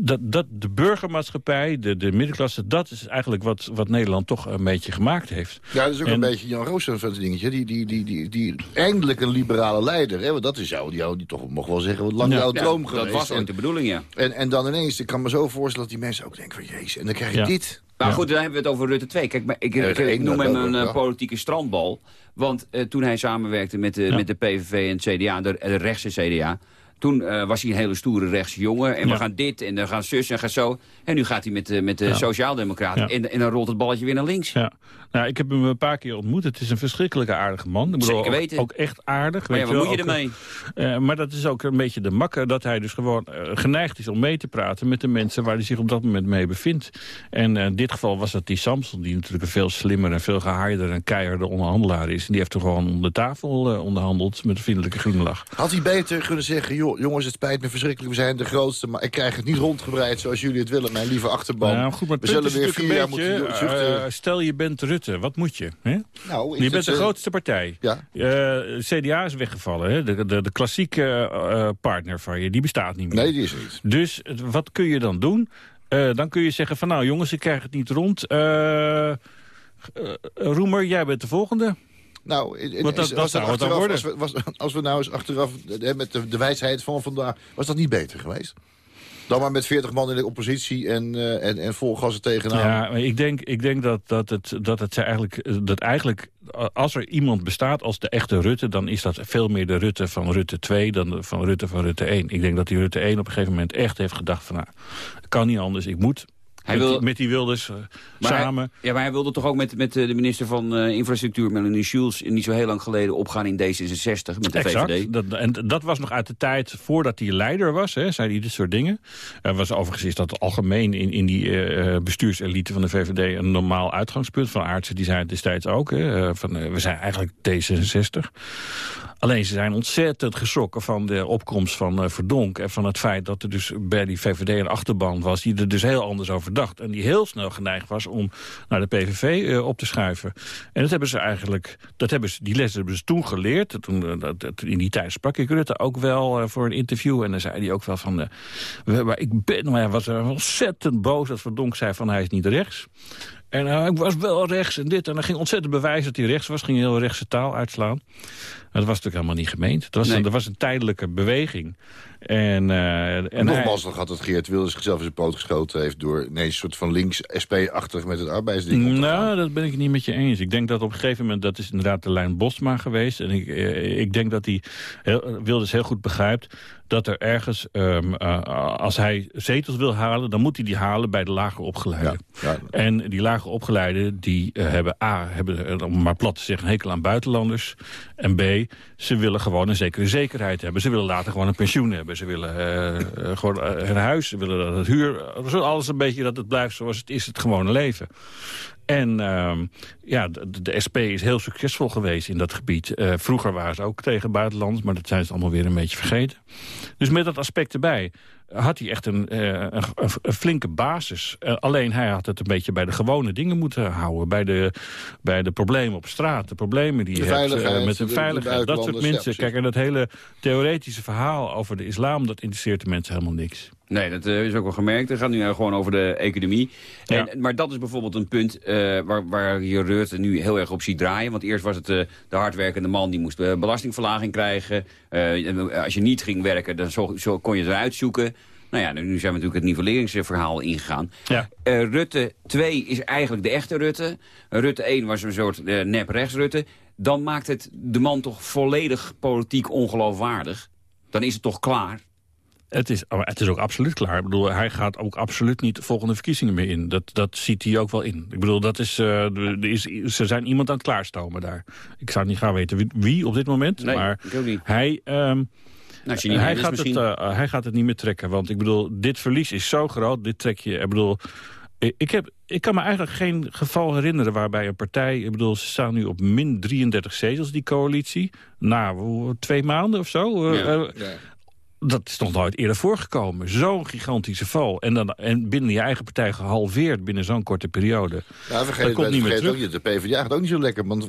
dat, dat, de burgermaatschappij, de, de middenklasse... dat is eigenlijk wat, wat Nederland toch een beetje gemaakt heeft. Ja, dat is ook En- een beetje Jan Roosevelt dingetje. Die, die, die, die, die, eindelijk een liberale leider. Hè? Want dat is jou, jou die toch mag wel zeggen, wat lang Ja. jouw Ja, droom dat geweest. was ooit en, de bedoeling, ja. en, en dan ineens, ik kan me zo voorstellen dat die mensen ook denken van... Jezus, en dan krijg je Ja. dit. Maar goed, dan hebben we het over Rutte 2. Kijk, maar ik, ik, noem dat hem ook, een eh, politieke strandbal. Want eh, toen hij samenwerkte met de, met de PVV en het CDA, de, de rechtse CDA... toen eh, was hij een hele stoere rechtse jongen. En Ja. we gaan dit en dan gaan zus en gaan zo. En nu gaat hij met, de met de Ja. Sociaaldemocraten. Ja. En, en dan rolt het balletje weer naar links. Ja. Nou, ik heb hem een paar keer ontmoet. Het is een verschrikkelijke aardige man. Ik bedoel, Zeker weten. Ook, ook echt aardig. Maar ja, weet wat je moet je ermee? Eh, maar dat is ook een beetje de makker dat hij dus gewoon eh, geneigd is om mee te praten met de mensen waar hij zich op dat moment mee bevindt. En eh, in dit geval was dat die Samson, die natuurlijk een veel slimmer en veel gehaarder en keiharder onderhandelaar is. En die heeft er gewoon om de tafel eh, onderhandeld met een vriendelijke glimlach. Had hij beter kunnen zeggen, joh, jongens, het spijt me verschrikkelijk, we zijn de grootste... maar ik krijg het niet rondgebreid zoals jullie het willen, mijn lieve achterban. Nou, goed, maar we zullen weer vier jaar moeten beetje, zuchten. eh, stel je bent Rutte, wat moet je? Hè? nou, Je bent de eh, grootste partij. Ja. Eh, CDA is weggevallen. Hè? De, de, de klassieke partner van je, die bestaat niet meer. Nee, die is er niet. Dus wat kun je dan doen? Dan kun je zeggen van nou jongens, ik krijg het niet rond. Roemer, jij bent de volgende. Nou, in- in- Want dat- is- dat was zou het dan achteraf, worden. Als we, was, als we nou eens achteraf eh, met de, de wijsheid van vandaag... was dat niet beter geweest? Dan maar met 40 man in de oppositie en, eh, en, en vol gas er tegenaan. Ja, maar ik denk, ik denk dat, dat, het, dat het eigenlijk, dat eigenlijk, als er iemand bestaat als de echte Rutte... dan is dat veel meer de Rutte van Rutte 2 dan de, van Rutte van Rutte 1. Ik denk dat die Rutte 1 op een gegeven moment echt heeft gedacht van... nou, kan niet anders, ik moet Hij met, wil- die, met die Wilders eh, hij- samen... ja, maar hij wilde toch ook met, met eh, de minister van eh, Infrastructuur, Melanie Schulz... niet zo heel lang geleden opgaan in D66 met de Exact. VVD. Dat, en dat was nog uit de tijd voordat hij leider was, hè, zei hij dit soort dingen. Er was overigens is dat algemeen in, in die eh, bestuurselite van de VVD een normaal uitgangspunt. Van Aartsen, die zei het destijds ook. Hè, van, we zijn eigenlijk D66. Alleen ze zijn ontzettend geschrokken van de opkomst van Verdonk... en van het feit dat er dus bij die VVD een achterban was... die er dus heel anders over En die heel snel geneigd was om naar de PVV eh, op te schuiven. En dat hebben ze eigenlijk, dat hebben ze, die les hebben ze toen geleerd. Toen, eh, dat, in die tijd sprak ik Rutte ook wel eh, voor een interview. En dan zei hij ook wel van... maar ik ben, maar was ontzettend boos dat Verdonk zei van hij is niet rechts. En eh, ik was wel rechts en dit. En hij ging ontzettend bewijzen dat hij rechts was. Ging heel rechtse taal uitslaan. Maar dat was natuurlijk helemaal niet gemeend. Het was, Nee. een, dat was een tijdelijke beweging. En, eh, en En hij- nogmaals, dan gaat dat Geert Wilders zichzelf in zijn poot geschoten heeft... door nee, een soort van links-SP-achtig met het arbeidsding gaan. Nou, dat ben ik het niet met je eens. Ik denk dat op een gegeven moment, dat is inderdaad de lijn Bosma geweest. En ik, eh, ik denk dat hij heel, Wilders heel goed begrijpt dat er ergens, um, uh, als hij zetels wil halen... dan moet hij die halen bij de lager opgeleiden. Ja, ja. En die lager opgeleiden die uh, hebben A, hebben, om maar plat te zeggen, een hekel aan buitenlanders. En B, ze willen gewoon een zekere zekerheid hebben. Ze willen later gewoon een pensioen hebben. Ze willen uh, gewoon een huis, ze willen dat het huur... alles een beetje dat het blijft zoals het is, het gewone leven. En uh, ja, de, de, SP is heel succesvol geweest in dat gebied. Uh, vroeger waren ze ook tegen buitenlanders, maar dat zijn ze allemaal weer een beetje vergeten. Dus met dat aspect erbij had hij echt een, uh, een, een, flinke basis. Uh, alleen hij had het een beetje bij de gewone dingen moeten houden. Bij de, bij de problemen op straat, de problemen die je hebt met de veiligheid. dat soort mensen. Kijk, en dat hele theoretische verhaal over de islam... dat interesseert de mensen helemaal niks. Nee, dat uh, is ook wel gemerkt. Het gaat nu gewoon over de economie. Ja. En, maar dat is bijvoorbeeld een punt uh, waar, waar je Rutte nu heel erg op ziet draaien. Want eerst was het uh, de hardwerkende man die moest belastingverlaging krijgen. als je niet ging werken, dan zo, zo kon je eruit zoeken. Nou ja, nu zijn we natuurlijk het nivelleringsverhaal ingegaan. Ja. Rutte 2 is eigenlijk de echte Rutte. Rutte 1 was een soort nep-rechts-Rutte. Dan maakt het de man toch volledig politiek ongeloofwaardig. Dan is het toch klaar. Het is, het is ook absoluut klaar. Ik bedoel, hij gaat ook absoluut niet de volgende verkiezingen meer in. Dat, dat ziet hij ook wel in. Ik bedoel, dat is, uh, er is, ze zijn iemand aan het klaarstomen daar. Ik zou niet gaan weten wie, wie op dit moment. Nee, maar hij... Um, nou, hij, gaat misschien... het, uh, hij gaat het niet meer trekken. Want ik bedoel, dit verlies is zo groot. Dit trek je... Ik bedoel, ik, heb, ik kan me eigenlijk geen geval herinneren waarbij een partij... Ik bedoel, ze staan nu op min 33 zetels, die coalitie. Na twee maanden of zo. Ja, uh, ja dat is nog nooit eerder voorgekomen. Zo'n gigantische val. En, dan, en binnen je eigen partij gehalveerd binnen zo'n korte periode. Ja, vergeet, dat komt niet meer terug. Ook, de PvdA gaat ook niet zo lekker. Want,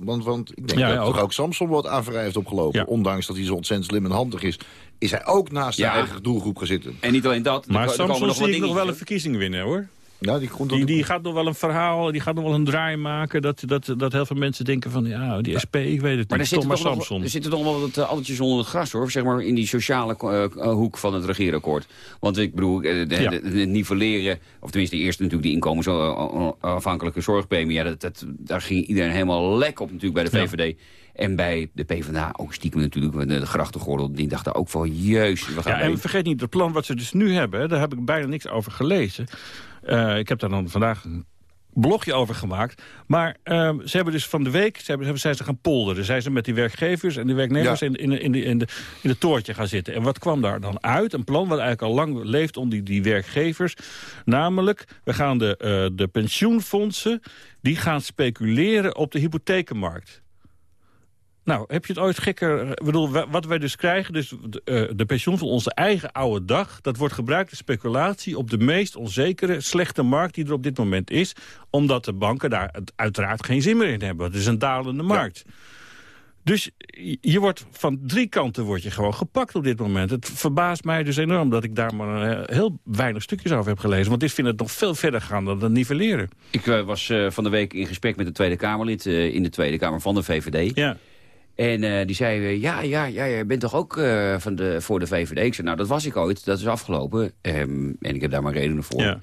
want, want ik denk ja, dat ook. ook Samson wordt aanvrij heeft opgelopen. Ja. Ondanks dat hij zo ontzettend slim en handig is. Is hij ook naast ja. zijn eigen doelgroep gaan zitten. En niet alleen dat. Maar Samson zie ik nog wel een verkiezing winnen hoor. Ja, die, die, die, gaat nog wel een verhaal, die gaat nog wel een draai maken... dat, dat, dat heel veel mensen denken van, ja, die SP, ik weet het maar niet, er maar Samson. Nog, er zitten toch wel wat uh, alletjes onder het gras, hoor. Zeg maar in die sociale uh, hoek van het regeerakkoord. Want ik bedoel, uh, de, ja. de, de, nivelleren... of tenminste de eerste natuurlijk die inkomensafhankelijke zorgpremie... Ja, dat, dat, daar ging iedereen helemaal lek op natuurlijk bij de VVD... Ja. En bij de PvdA ook stiekem natuurlijk de, de grachtengordel. Die dacht daar ook van, jeus. We gaan ja, en vergeet niet, het plan wat ze dus nu hebben... daar heb ik bijna niks over gelezen. Uh, ik heb daar dan vandaag een blogje over gemaakt. Maar uh, ze hebben dus van de week ze hebben, zijn ze gaan polderen. Zijn ze met die werkgevers en die werknemers ja. in, in, in, de, in, de, in de toortje gaan zitten. En wat kwam daar dan uit? Een plan wat eigenlijk al lang leeft om die, die werkgevers. Namelijk, we gaan de, uh, de pensioenfondsen... die gaan speculeren op de hypothekenmarkt. Nou, heb je het ooit gekker... Ik bedoel, wat wij dus krijgen, dus de, uh, de pensioen van onze eigen oude dag... dat wordt gebruikt als speculatie op de meest onzekere, slechte markt... die er op dit moment is, omdat de banken daar uiteraard geen zin meer in hebben. Het is een dalende markt. Ja. Dus je wordt van drie kanten word je gewoon gepakt op dit moment. Het verbaast mij dus enorm dat ik daar maar heel weinig stukjes over heb gelezen. Want ik vind het nog veel verder gaan dan het nivelleren. Ik uh, was uh, van de week in gesprek met een Tweede Kamerlid... Uh, in de Tweede Kamer van de VVD. Ja. En uh, die zei, uh, ja, ja, ja, je bent toch ook uh, van de, voor de VVD? Ik zei, nou, dat was ik ooit, dat is afgelopen. Um, en ik heb daar maar redenen voor. Ja.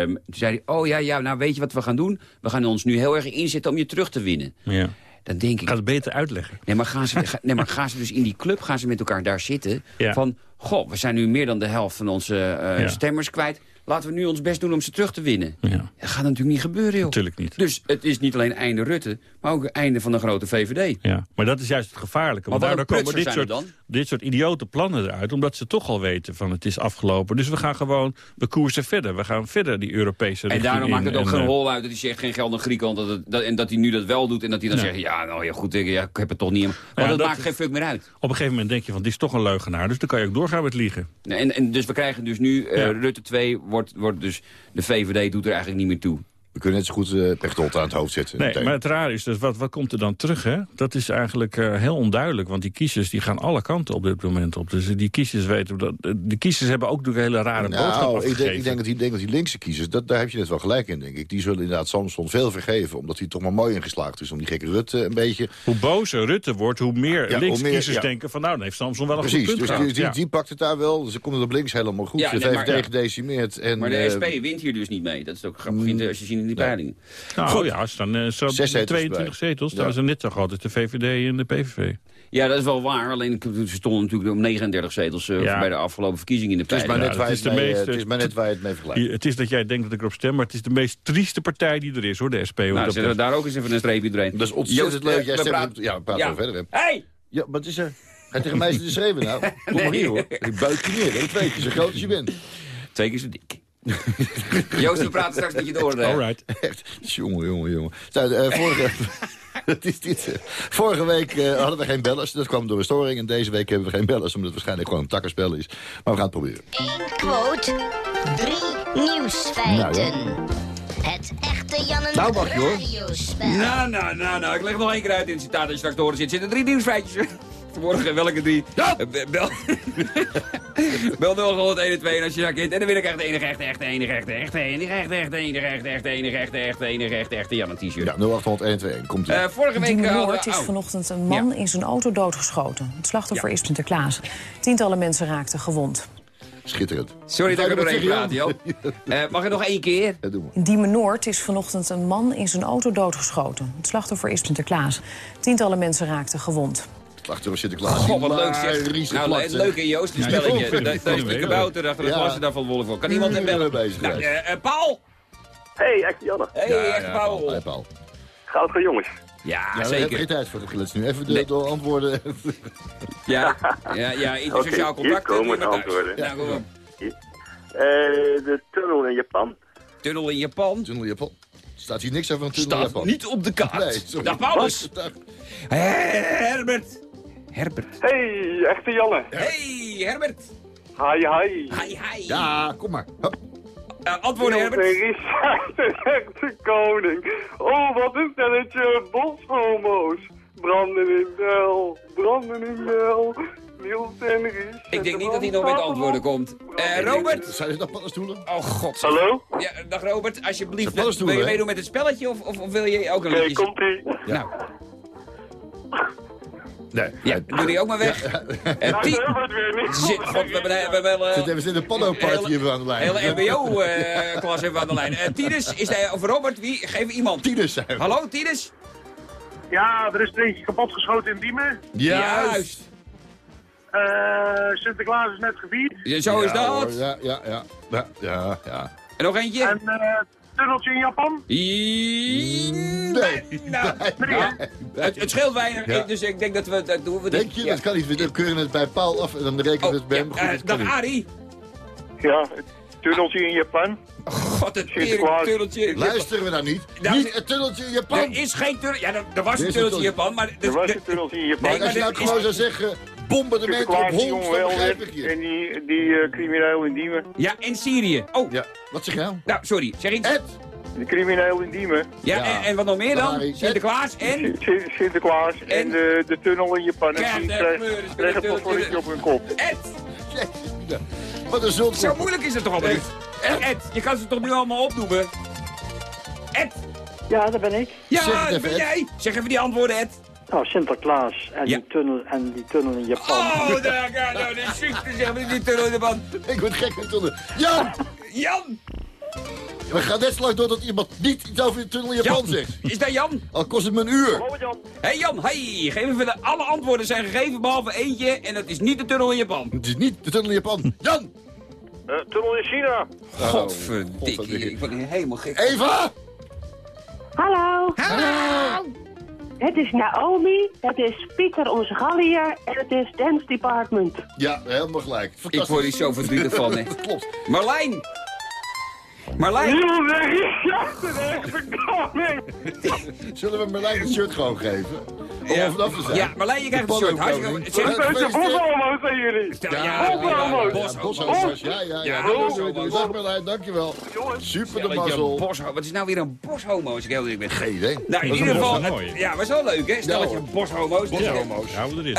Um, toen zei hij, oh ja, ja, nou weet je wat we gaan doen? We gaan ons nu heel erg inzetten om je terug te winnen. Ja. Dan denk ik... Ga het beter uitleggen. Nee, maar gaan ze, ga, nee, maar gaan ze dus in die club, gaan ze met elkaar daar zitten? Ja. Van, goh, we zijn nu meer dan de helft van onze stemmers kwijt laten we nu ons best doen om ze terug te winnen. Ja. Dat gaat natuurlijk niet gebeuren, joh. Natuurlijk niet. Dus het is niet alleen einde Rutte, maar ook het einde van de grote VVD. Ja, maar dat is juist het gevaarlijke. Want daardoor komen dit soort, dit soort idiote plannen eruit, omdat ze toch al weten van het is afgelopen. Dus we gaan gewoon, we koersen verder. We gaan verder die Europese En daarom maakt het ook geen rol uit dat hij zegt geen geld aan Griekenland. Dat het, dat, en dat hij nu dat wel doet en dat hij dan ja. zegt, ja, nou ja, goed, ik, ja, ik heb het toch niet. Maar ja, dat, dat, maakt geen fuck meer uit. Op een gegeven moment denk je van, dit is toch een leugenaar. Dus dan kan je ook doorgaan met liegen. En, en dus we krijgen dus nu, uh, Rutte 2 wordt, wordt dus de VVD doet er eigenlijk niet meer toe. We kunnen net zo goed uh, Pechtold aan het hoofd zetten. Nee, maar het raar is dus, wat, wat komt er dan terug? Hè? Dat is eigenlijk uh, heel onduidelijk. Want die kiezers die gaan alle kanten op dit moment op. Dus die kiezers weten... Dat, de kiezers hebben ook natuurlijk hele rare nou, boodschappen ik denk, ik denk, dat die, denk dat die linkse kiezers... Dat, daar heb je net wel gelijk in, denk ik. Die zullen inderdaad Samson veel vergeven. Omdat hij toch maar mooi ingeslaagd is om die gekke Rutte een beetje... Hoe bozer Rutte wordt, hoe meer ja, linkse kiezers ja. denken van... nou, dan heeft Samson wel een Precies, goed punt dus die, die, die, pakt het daar wel. Ze komt het op links helemaal goed. Ja, VVD gedecimeerd. En, maar de SP wint hier dus niet mee. Dat is ook grappig. Mm. Als je ziet in die peilingen. Nou Goed. ja, er staan, eh, Zes zetels 22 bij. zetels. Ja. Dat is er net zo groot als de VVD en de PVV. Ja, dat is wel waar. Alleen ze stonden natuurlijk op 39 zetels eh, Ja. bij de afgelopen verkiezingen in de Het is maar net waar het is het de mee, meeste- het is maar net waar je het mee vergelijkt. Het is dat jij denkt dat ik erop stem, maar het is de meest trieste partij die er is, hoor, de SP. Nou, dat zetten we daar ook eens even een streepje doorheen. Dat is ontzettend Joost, leuk. eh, Jij we stemt op- ja, we praten Ja. verder. Wim. Hey! Ja, wat is er? Ga je tegen mij zitten schreeuwen nou? Kom maar hier hoor. Ik buik je neer, dat weet je. Zo groot als je bent. Twee keer zo dik. Joost, we praten straks met je door. Alright. Echt, jongen, jongen, jongen. Nou, eh, vorige, het is dit, eh, vorige week eh, hadden we geen bellers. Dat kwam door een storing. En deze week hebben we geen bellers. Omdat het waarschijnlijk gewoon een takkerspel is. Maar we gaan het proberen. Quote, drie nieuwsfeiten. Nou, Het echte Jan en Nou, mag je, hoor. radiospel. Nou, nou, nou, nou. Ik leg nog één keer uit in het citaat dat je straks te horen zit. Zitten drie nieuwsfeitjes. Vanmorgen, welke drie? Ja. Eh, be- Bel. Bel 0112 en als je dat kent. En dan wil ik echt de enige echte, echte, enige echte, echte, enige echte, echte, enige echte, echte, enige echte, echte, enige echte, echte Jan een t-shirt. Ja, 0800 Komt ie. Eh, vorige week In Noord is oh. vanochtend een man in zijn auto doodgeschoten. Het slachtoffer is Sinterklaas. Tientallen mensen raakten gewond. Schitterend. Sorry dat ik er doorheen praat. Eh, mag ik nog één keer? Ja, doe maar. In Diemen Noord is vanochtend een man in zijn auto doodgeschoten. Het slachtoffer is Sinterklaas. Tientallen mensen raakten gewond. Slachtoffer Sinterklaas. Goh, wat leuk zeg. Nou, het zeg. leuke Joost, een Ja, spelletje. Daar daar is van de de kabouter achter Ja. glazen daarvan wollen voor. Kan iemand hem bellen? bezig Nou, eh, eh, Paul! Hey, echt Janne. Hey, Ja, echt ja, Paul. Hey, Paul. Goud voor jongens. Ja, Ja, zeker. geen tijd voor het gelits nu. Even de, Nee. door antwoorden. Ja, ja, ja intersociaal Oké, contact. hier eh, komen de antwoorden. Nou, kom op. Eh, de tunnel in Japan. Tunnel in Japan. Tunnel Japan. Staat hier niks over een tunnel Staat Japan. niet op de kaart. Nee, sorry. Dag Paulus. Dag. Herbert. Herbert. Hey, echte Janne. Hey, Herbert. Hi, hi. Hi, hi. Ja, kom maar. Hup. Eh, antwoorden, Herbert. Richard, de echte koning. Oh, wat een stelletje boshomo's. Branden in de hel, branden in de hel. Niels en. Ik denk niet dat hij nog met antwoorden komt. Eh, Robert. Zijn dit nog paddenstoelen? Oh god. Hallo? Ja, dag Robert, alsjeblieft. Zijn Wil je meedoen met het spelletje of, of, of wil je ook een liedje? komt-ie. Nou, Nee. ja, doe die ook maar weg. Eh, Ti- Herbert weer niet. Zit, god, we hebben, we hebben wel... Zit even in de paddo-party hier aan de lijn. Hele mbo-klas hebben we aan de lijn. Eh Tinus, is hij, of Robert, wie? Geef iemand. Zijn we. Hallo, Tinus? Ja, er is er eentje kapot geschoten in Diemen. Juist. Eh, Sinterklaas is net gevierd. Ja, Zo is dat. Ja, ja, ja. Ja, ja, ja. En nog eentje? En eh, tunneltje in Japan. I- Nee. Nou, het, het scheelt weinig, Ja. dus ik denk dat we dat doen. We Denk je? Ja. Dat kan niet. We keuren het bij Paul af en dan rekenen we Oh, het bij ja, hem. Goed, eh, dag. Arie. Ja, tunneltje in Japan. God, het tunneltje. Luisteren we nou niet? Nou, niet het tunneltje in Japan. Er is geen tunnel. Ja, er, er was Er een tunneltje in Japan, maar... Er was een tunneltje in Japan. Maar als je nou gewoon zou zeggen, bombardementen op Homs, dan wel begrijp ik. En die, die eh, crimineel in Diemen. Ja, in Syrië. Oh, Ja, wat zeg je nou? nou, sorry. Zeg iets. Ed? De crimineel in Diemen. Ja, Ja. En, en wat nog meer dan? Sinterklaas en... Sin- Sinterklaas en, En- de, de tunnel in Japan. En Kijk, die de een op hun kop. Ed! Wat een zult. Zo moeilijk is het toch allemaal niet? Ed, Ed, je kan ze toch nu allemaal opnoemen? Ed! Ja, daar ben ik. Ja, Zeg dat ben jij! Zeg even die antwoorden, Ed. Nou, Sinterklaas en, Ja. die, tunnel, en die tunnel in Japan. Oh, daar gaat nou de ziekte, zeg maar, die tunnel in de band. Ik word gek met tunnel. Jan! Jan! We gaan net zo lang door dat iemand niet iets over de tunnel in Japan Jan! zegt. Is dat Jan? Al kost het me een uur. Oh, Jan. Hé hey Jan, hey, geef even de, alle antwoorden zijn gegeven behalve eentje en dat is niet de tunnel in Japan. Het is niet de tunnel in Japan. Jan! Eh, tunnel in China. Godverdikkie, ik word helemaal gek. Eva! Hallo. Hallo! Het is Naomi, het is Pieter onze Gallier en het is Dance Department. Ja, helemaal gelijk. Ik word hier zo verdrietig van, hè. Klopt. Marlijn! Marlijn! Koning. Zullen we Merlijn het shirt gewoon geven? Om Ja. vanaf te zijn. Ja, Marlijn, je krijgt een shirt. Hartstikke- Deze gefeliciteerd. boshomo's zijn jullie. Ja, Ja, Boshomo's. ja, boshomo's. Ja, ja. Dag Merlijn, dankjewel. Super de mazzel. Wat is nou weer een boshomo als ik heel eerlijk ben? Geen idee. Nou, in Dat is ieder geval, het- ja, maar zo leuk, hè? Stelletje hoor. boshomo's. Boshomo's. Houden we erin.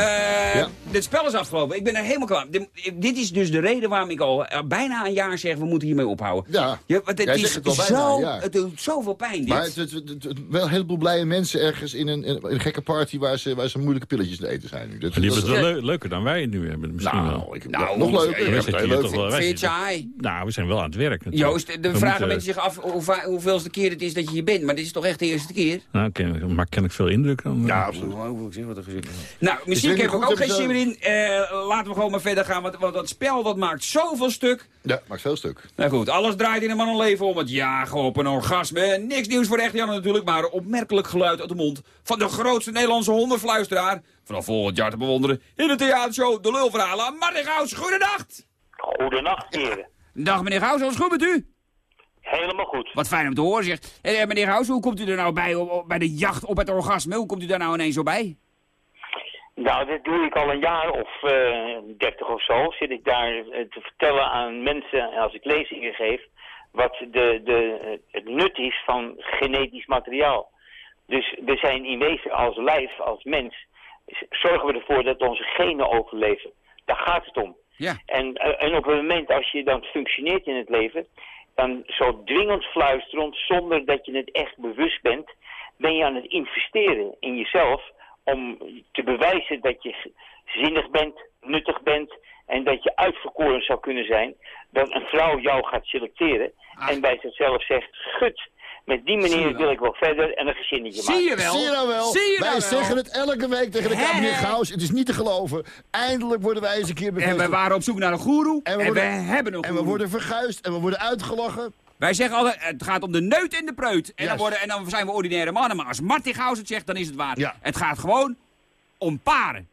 Eh. Dit spel is afgelopen. Ik ben er helemaal klaar. Dit, is dus de reden waarom ik al bijna een jaar zeg, we moeten hiermee ophouden. Ja. Je, want het Jij is zegt het zo, bijna, ja. het doet zoveel pijn, dit. Maar het, het, het- het- wel een heleboel blije mensen ergens in een, in een gekke party... waar ze, waar ze moeilijke pilletjes te eten zijn nu. Dat, Maar die dat- hebben het wel leu- leuker dan wij nu hebben. Misschien Nou, wel. ik heb Nou, nog leuker. ja, heb leuk. toch wel- wij? Nou, we zijn wel aan het werk natuurlijk. Joost, de We vragen moeten- mensen zich af hoe, hoeveelste keer het is dat je hier bent. Maar dit is toch echt de eerste keer? Nou, ken, maar ken ik veel indruk dan? Ja, eh, absoluut. Nou, muziek weet heb niet ik ook geen zin meer in. Eh, laten we gewoon maar verder gaan, want, want dat spel dat maakt zoveel stuk. Ja, maakt veel stuk. Nou goed, alles draait in een leven om het jagen op een orgasme. Niks nieuws voor de echte Jan natuurlijk, maar opmerkelijk geluid uit de mond van de grootste Nederlandse hondenfluisteraar. Vanaf volgend jaar te bewonderen in de theatershow De Lulverhalen. Martin Gauws, goedendag! Goedenacht, heren. Dag meneer Gauws, alles goed met u? Helemaal goed. Wat fijn om te horen, zeg. Eh, meneer Gauws, hoe komt u er nou bij op- bij de jacht op het orgasme? Hoe komt u daar nou ineens zo bij? Nou, dat doe ik al een jaar of eh, dertig of zo. Zit ik daar eh, te vertellen aan mensen, als ik lezingen geef, wat de, de, het nut is van genetisch materiaal. Dus we zijn in wezen als lijf, als mens, zorgen we ervoor dat onze genen overleven. Daar gaat het om. Ja. En, eh, en op het moment als je dan functioneert in het leven, dan zo dwingend fluisterend, zonder dat je het echt bewust bent, ben je aan het investeren in jezelf om te bewijzen dat je zinnig bent, nuttig bent en dat je uitverkoren zou kunnen zijn, dat een vrouw jou gaat selecteren en bij zichzelf zegt, gut, met die Zie je meneer wel. wil ik wel verder en een gezinnetje maken. Zie je nou wel? wij zeggen het elke week tegen de kamer Gauws. Het is niet te geloven. Eindelijk worden wij eens een keer bevestigd. En we waren op zoek naar een goeroe en we, worden- hebben een En we worden verguisd en we worden uitgelachen. Wij zeggen altijd, het gaat om de neut en de preut. En, dan, worden, en dan zijn we ordinaire mannen. Maar als Martin Gauws het zegt, dan is het waar. Ja. Het gaat gewoon om paren.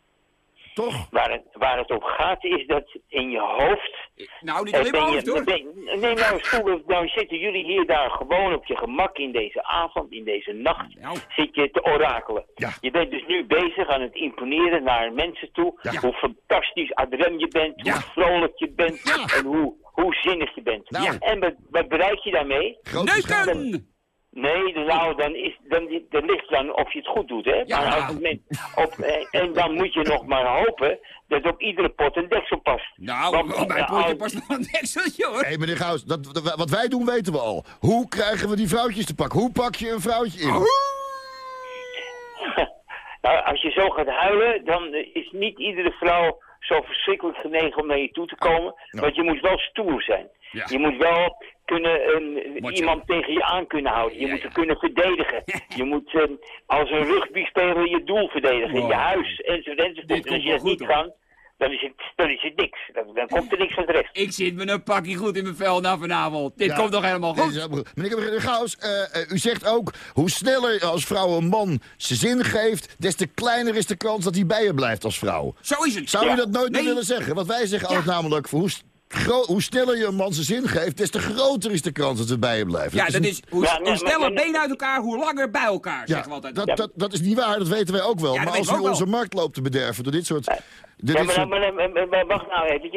Toch? Waar het, waar het op gaat is dat in je hoofd... Nou, niet eh, alleen maar je- hoofd, hoor. ben- nee, nou, stoel, nou zitten jullie hier daar gewoon op je gemak in deze avond, in deze nacht, Nou. zit je te orakelen. Je bent dus nu bezig aan het imponeren naar mensen toe, hoe fantastisch adrem je bent, hoe vrolijk je bent en hoe, hoe zinnig je bent. Nou. En wat, wat bereik je daarmee? Neuken! Nee, nou, dan, is, dan, dan ligt dan of je het goed doet, hè? Ja. Maar als het men- op, eh, en dan moet je nog maar hopen dat op iedere pot een deksel past. Nou, Want, op mijn eh, potje past nog een dekseltje, hoor. Hé, meneer Gauws, dat, dat- wat wij doen weten we al. Hoe krijgen we die vrouwtjes te pakken? Hoe pak je een vrouwtje in? Nou, als je zo gaat huilen, dan eh, is niet iedere vrouw zo verschrikkelijk genegen om naar je toe te komen. Want je moet wel stoer zijn. Ja. Je moet wel kunnen, iemand tegen je aan kunnen houden. Je moet er kunnen verdedigen. je moet als een rugbyspeler je doel verdedigen. Wow. Je huis, enzovoort, enzovoort. En als je dat niet kan, dan is het, dan is het niks. Dan, dan komt er niks van terecht. Ik zit met een pakje goed in mijn vel na vanavond. Dit Ja, komt nog helemaal goed. is. Meneer Gauws, eh, eh, u zegt ook... hoe sneller als vrouw een man zijn zin geeft... des te kleiner is de kans dat hij bij je blijft als vrouw. Zo is het. Zou Ja. u dat nooit meer Nee. willen zeggen? Want wij zeggen altijd namelijk... voor hoe, hoe sneller je een man zijn zin geeft... des te groter is de kans dat het bij je blijft. Ja, dat is hoe, Ja, nee, hoe maar- sneller maar- benen uit elkaar, hoe langer bij elkaar, Ja, zeggen we altijd. dat, dat, dat is niet waar, dat weten wij ook wel. Maar als u onze wel. markt loopt te bederven door dit soort... Dit maar, soort- maar, maar, maar- maar wacht nou even.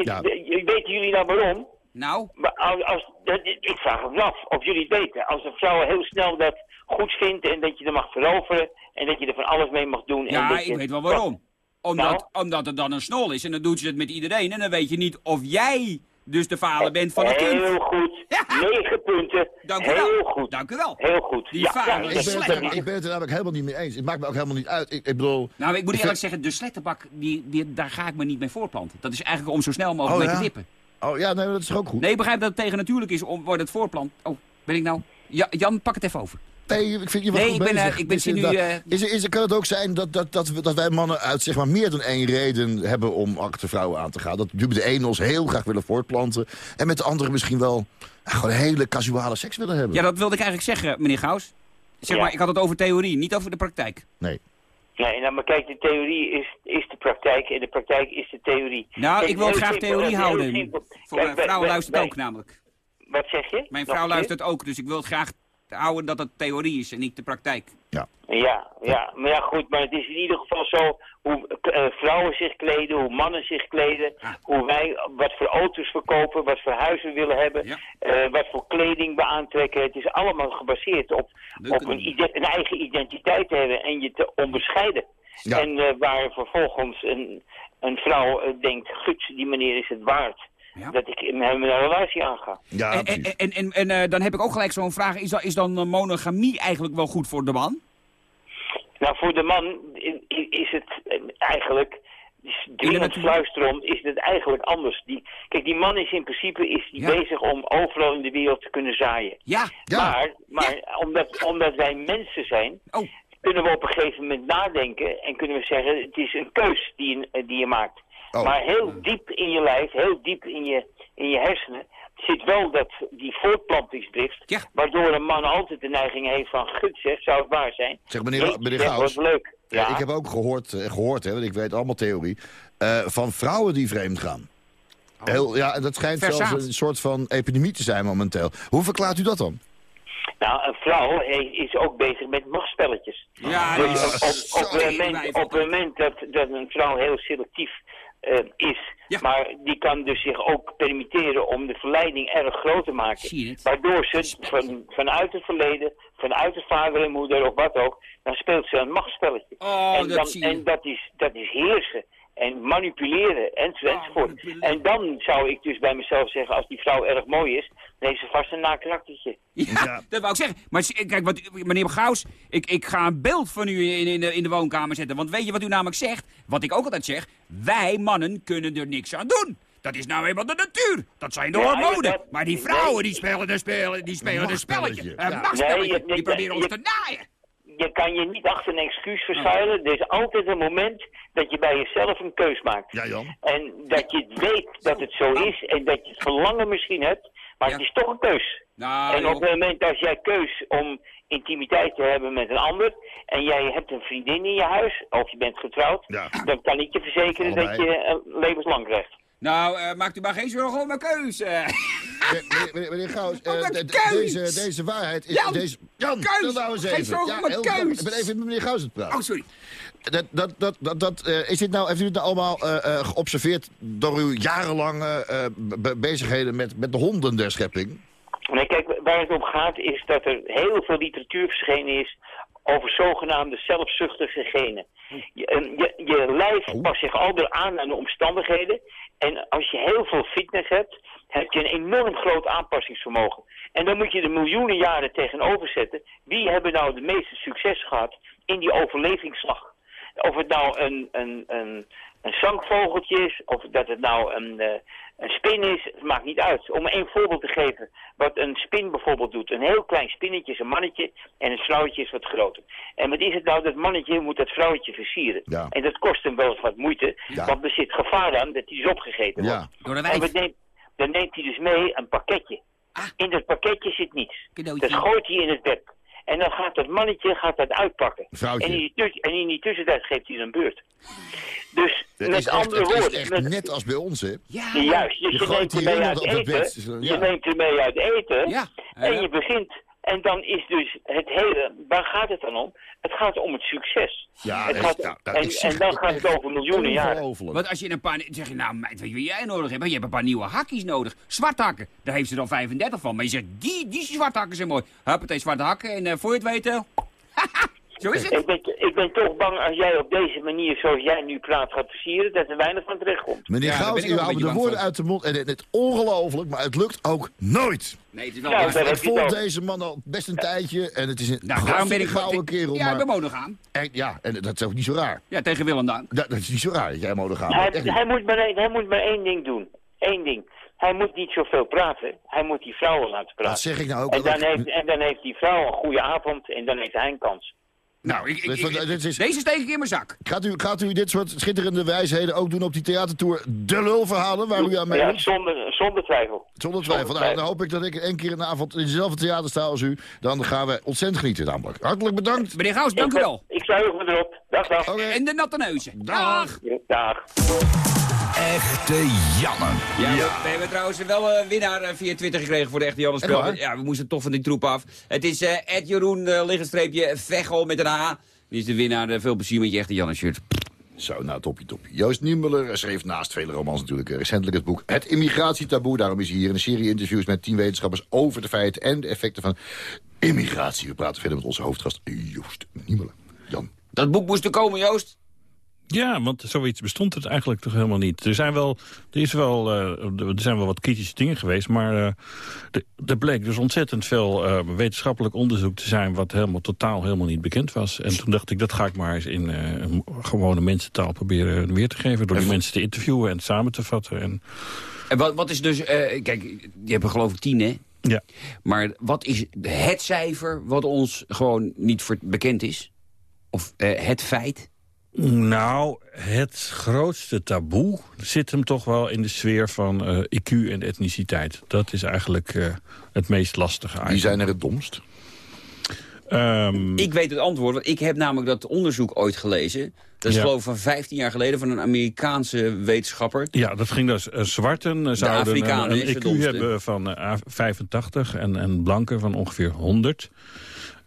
Weten jullie nou waarom? Nou? Maar als, ik vraag me af of jullie het weten. Als een vrouw heel snel dat goed vindt en dat je er mag veroveren en dat je er van alles mee mag doen. en Ja, dat je- ik weet wel waarom. Omdat, Nou? omdat het dan een snol is en dan doet ze het met iedereen. En dan weet je niet of jij dus de vader bent van het kind. Heel goed. Negen punten. Dank u heel wel. goed. Dank u wel. Heel goed. Die Ja, vader is ik, ben het er, ik ben het er namelijk helemaal niet mee eens. Het maakt me ook helemaal niet uit. Ik, ik bedoel... Nou, ik moet eerlijk zeggen, de sletterbak, die, die, daar ga ik me niet mee voorplanten. Dat is eigenlijk om zo snel mogelijk Oh, mee ja? te dippen. Oh ja, nee, dat is ook goed? Nee, ik begrijp dat het tegen natuurlijk is om wordt het voorplant. Oh, ben ik nou... Ja, Jan, pak het even over. Nee, ik vind je wel Nee, goed ik ben, bezig. eh, ik ben nu, eh, is, er- is, kan het ook zijn dat, dat, dat, dat wij mannen uit zeg maar, meer dan één reden hebben om achter vrouwen aan te gaan? Dat we de ene ons heel graag willen voortplanten... en met de andere misschien wel ja, gewoon hele casuale seks willen hebben. Ja, dat wilde ik eigenlijk zeggen, meneer Gauws. Zeg Ja. maar, ik had het over theorie, niet over de praktijk. Nee. Nee, nou, maar kijk, de theorie is, is de praktijk en de praktijk is de theorie. Nou, Kijk, ik wil graag simpel, theorie houden. Voor mijn vrouw luistert ook namelijk. Wat zeg je? Mijn vrouw luistert ook, dus ik wil het graag houden dat het theorie is en niet de praktijk. Ja. Ja, ja, maar ja goed, maar het is in ieder geval zo hoe eh, vrouwen zich kleden, hoe mannen zich kleden, hoe wij wat voor auto's verkopen, wat voor huizen we willen hebben, eh, wat voor kleding we aantrekken. Het is allemaal gebaseerd op, op een, eigen identiteit te hebben en je te onderscheiden. En eh, waar vervolgens een, een vrouw denkt, gut, die meneer is het waard. Dat ik met hem een relatie aanga. Ja, en en, en, en, en, eh, dan heb ik ook gelijk zo'n vraag. Is dan, is dan eh, monogamie eigenlijk wel goed voor de man? Nou, voor de man is het eh, eigenlijk... Dwingend fluisteren is het eigenlijk anders. Die, kijk, die man is in principe is die bezig om overal in de wereld te kunnen zaaien. Ja. Maar, maar Omdat, omdat wij mensen zijn, Oh. kunnen we op een gegeven moment nadenken en kunnen we zeggen, het is een keus die je, die je maakt. Oh. Maar heel diep in je lijf, heel diep in je, in je hersenen, zit wel dat, die voortplantingsdrift, waardoor een man altijd de neiging heeft van, gut zeg, zou het waar zijn? Zeg, meneer, Jeetje, meneer Gauws. wat leuk. Ja. Ik heb ook gehoord, eh, gehoord hè, want ik weet allemaal theorie, eh, van vrouwen die vreemd gaan. Heel, ja, dat schijnt zelfs een soort van epidemie te zijn momenteel. Hoe verklaart u dat dan? Nou, een vrouw he- is ook bezig met machtspelletjes. Ja, dus dat op, is op, op, het moment, op het moment dat, dat een vrouw heel selectief eh, is, maar die kan dus zich ook permitteren om de verleiding erg groot te maken. Waardoor ze van, vanuit het verleden, vanuit de vader en moeder of wat ook, dan speelt ze een machtsspelletje. Oh, en, dat dan, zie je. en dat is, dat is heersen en manipuleren en enzovoort. en dan zou ik dus bij mezelf zeggen, als die vrouw erg mooi is, dan heeft ze vast een na karaktertje. Ja, dat wou ik zeggen. Maar kijk, wat, meneer Gauws, ik, ik ga een beeld van u in, in, de, in de woonkamer zetten. Want weet je wat u namelijk zegt? Wat ik ook altijd zeg. Wij mannen kunnen er niks aan doen. Dat is nou eenmaal de natuur. Dat zijn de Ja, hormonen. dat- maar die vrouwen, nee. die spelen een spelen, die spelen een spelletje. Een Ja. machtspelletje. Nee, je- die je- proberen ons je- te naaien. Je kan je niet achter een excuus verschuilen. Er is altijd een moment dat je bij jezelf een keus maakt. Ja, Jan. En dat je weet dat het zo is en dat je het verlangen misschien hebt, maar het is toch een keus. Nou, en op het moment als jij keus om intimiteit te hebben met een ander en jij hebt een vriendin in je huis, of je bent getrouwd, dan kan ik je verzekeren dat je eh, levenslang krijgt. Nou, eh, maakt u maar geen zorgen om mijn keuze. Meneer, meneer, meneer Gauws, eh, de- keus! deze, deze waarheid is... Jan, deze, Jan, keus! nou eens Geen zorgen Ja, mijn keus! Ik ben even met meneer Gauws aan het praten. Oh, sorry. Dat, dat, dat, dat, dat, eh, is dit nou, heeft u dit nou allemaal eh, eh, geobserveerd door uw jarenlange eh, be- bezigheden met, met de honden der schepping? Nee, kijk, waar het om gaat is dat er heel veel literatuur verschenen is over zogenaamde zelfzuchtige genen. Je, je, je lijf past zich alweer aan aan de omstandigheden. En als je heel veel fitness hebt, heb je een enorm groot aanpassingsvermogen. En dan moet je de miljoenen jaren tegenover zetten. Wie hebben nou de meeste succes gehad in die overlevingsslag? Of het nou een, een, een, een zangvogeltje is, of dat het nou een, eh, een spin is, het maakt niet uit. Om één voorbeeld te geven, wat een spin bijvoorbeeld doet. Een heel klein spinnetje is een mannetje en een vrouwtje is wat groter. En wat is het nou, dat mannetje moet dat vrouwtje versieren. En dat kost hem wel eens wat moeite, want er zit gevaar aan dat hij is opgegeten wordt. Ja. Door de En neemt, dan neemt hij dus mee een pakketje. In dat pakketje zit niets. Cadeautje. Dat gooit hij in het bed. En dan gaat dat mannetje gaat dat uitpakken. Vrouwtje. En in, en in die tussentijd geeft hij een beurt. Dus met is echt, andere woorden... echt met- net als bij ons, hè? Juist, dus Je je, gooit neemt ermee uit eten. bed. Ja. Je neemt ermee uit eten. Ja. En je begint. En dan is dus het hele... Waar gaat het dan om? Het gaat om het succes. Ja, het echt, gaat, nou, nou, en, zeg en dan gaat het over miljoenen jaren. Ongelooflijk. Want als je een paar... zeg je, nou meid, weet je wat jij nodig hebt? Je hebt een paar nieuwe hakjes nodig. Zwarthakken. Daar heeft ze dan 35 van. Maar je zegt, die, die zwarthakken zijn mooi. Huppatee, zwarte hakken. En eh, voor je het weet... Zo is het. Ik ben, ik ben toch bang als jij op deze manier, zoals jij nu praat, gaat versieren, dat er weinig van terecht komt. Meneer Ja, ik u houdt de woorden uit de mond. En het is ongelooflijk, maar het lukt ook nooit. Nee, het is wel Nou, dat Ik volg deze man al best een tijdje. En het is een Nou, daarom ben ik gouden kerel. Ja, maar, ik ben monogaam. en, ja, en dat is ook niet zo raar. Ja, tegen wil en dank. Dat, dat is niet zo raar dat jij monogaam Hij, hij, moet maar, één- hij moet maar één ding doen. Eén ding. Hij moet niet zoveel praten. Hij moet die vrouwen laten praten. Dat zeg ik nou ook. En dan, wel. heeft, en dan heeft die vrouw een goede avond en dan heeft hij een kans. Nou, ik, ik, Dit- ik- dit is- deze steek ik in mijn zak. Gaat u, gaat u dit soort schitterende wijsheden ook doen op die theatertour De Lulverhalen, waar u aan Ja, meedoet? zonder, zonder twijfel. Zonder twijfel. Nou, dan hoop ik dat ik één keer een avond in dezelfde theater sta als u. Dan gaan we ontzettend genieten namelijk. Hartelijk bedankt. Meneer Gauws, dank u ik, wel. Ik zuig me erop. Dag, dag. En de natte neuzen. Dag. Dag. Echte Janne. Ja, We, we hebben trouwens wel een winnaar eh, via Twitter gekregen voor de Echte Janne spel. Ja, we moesten toch van die troep af. Het is eh Ed Jeroen, uh, liggenstreepje, Vechel met een H. Die is de winnaar. Eh, veel plezier met je Echte Janne shirt. Zo, nou, toppie, toppie. Joost Niemuller schreef naast vele romans natuurlijk eh, recentelijk het boek Het Immigratietaboe. Daarom is hij hier in een serie interviews met tien wetenschappers over de feiten en de effecten van immigratie. We praten verder met onze hoofdgast Joost Niemuller. Jan. Dat boek moest er komen, Joost. Ja, want zoiets bestond het eigenlijk toch helemaal niet. Er zijn wel, er is wel, eh, er zijn wel wat kritische dingen geweest... maar eh, de- er bleek dus ontzettend veel eh, wetenschappelijk onderzoek te zijn... wat helemaal totaal helemaal niet bekend was. En toen dacht ik, dat ga ik maar eens in gewone mensentaal proberen weer te geven... door die mensen te interviewen en samen te vatten. En, En wat, wat is dus... kijk, je hebt er geloof ik tien, hè? Ja. Maar wat is het cijfer wat ons gewoon niet bekend is? Of het feit? Nou, het grootste taboe zit hem toch wel in de sfeer van eh, IQ en etniciteit. Dat is eigenlijk eh, het meest lastige. Die zijn er het domst. Ehm, Ik weet het antwoord, want ik heb namelijk dat onderzoek ooit gelezen. Dat is Ja. geloof ik van 15 jaar geleden van een Amerikaanse wetenschapper. Ja, dat ging dus. eh, zwarten eh, zouden Afrikanen een, een de IQ domste. hebben van eh, 85 en, en blanken van ongeveer 100.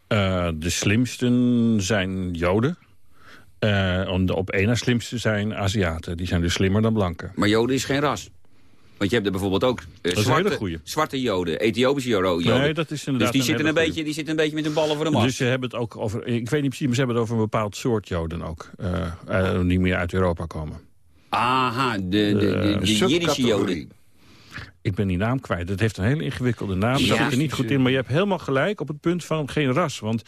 Eh, de slimsten zijn Joden. Eh, en de op één na slimste zijn Aziaten. Die zijn dus slimmer dan blanken. Maar Joden is geen ras. Want je hebt er bijvoorbeeld ook eh, zwarte, zwarte Joden, Ethiopische Joden. Nee, dat is inderdaad dus die een zitten, een beetje, die zitten een beetje met hun ballen voor de mast. Dus ze hebben het ook over. Ik weet niet precies, maar ze hebben het over een bepaald soort Joden ook. eh, eh, die meer uit Europa komen. Aha, de, de, de, de Jiddische Joden. Ik ben die naam kwijt. Het heeft een hele ingewikkelde naam. Daar Ja. zat ik er niet goed in. Maar je hebt helemaal gelijk op het punt van geen ras. Want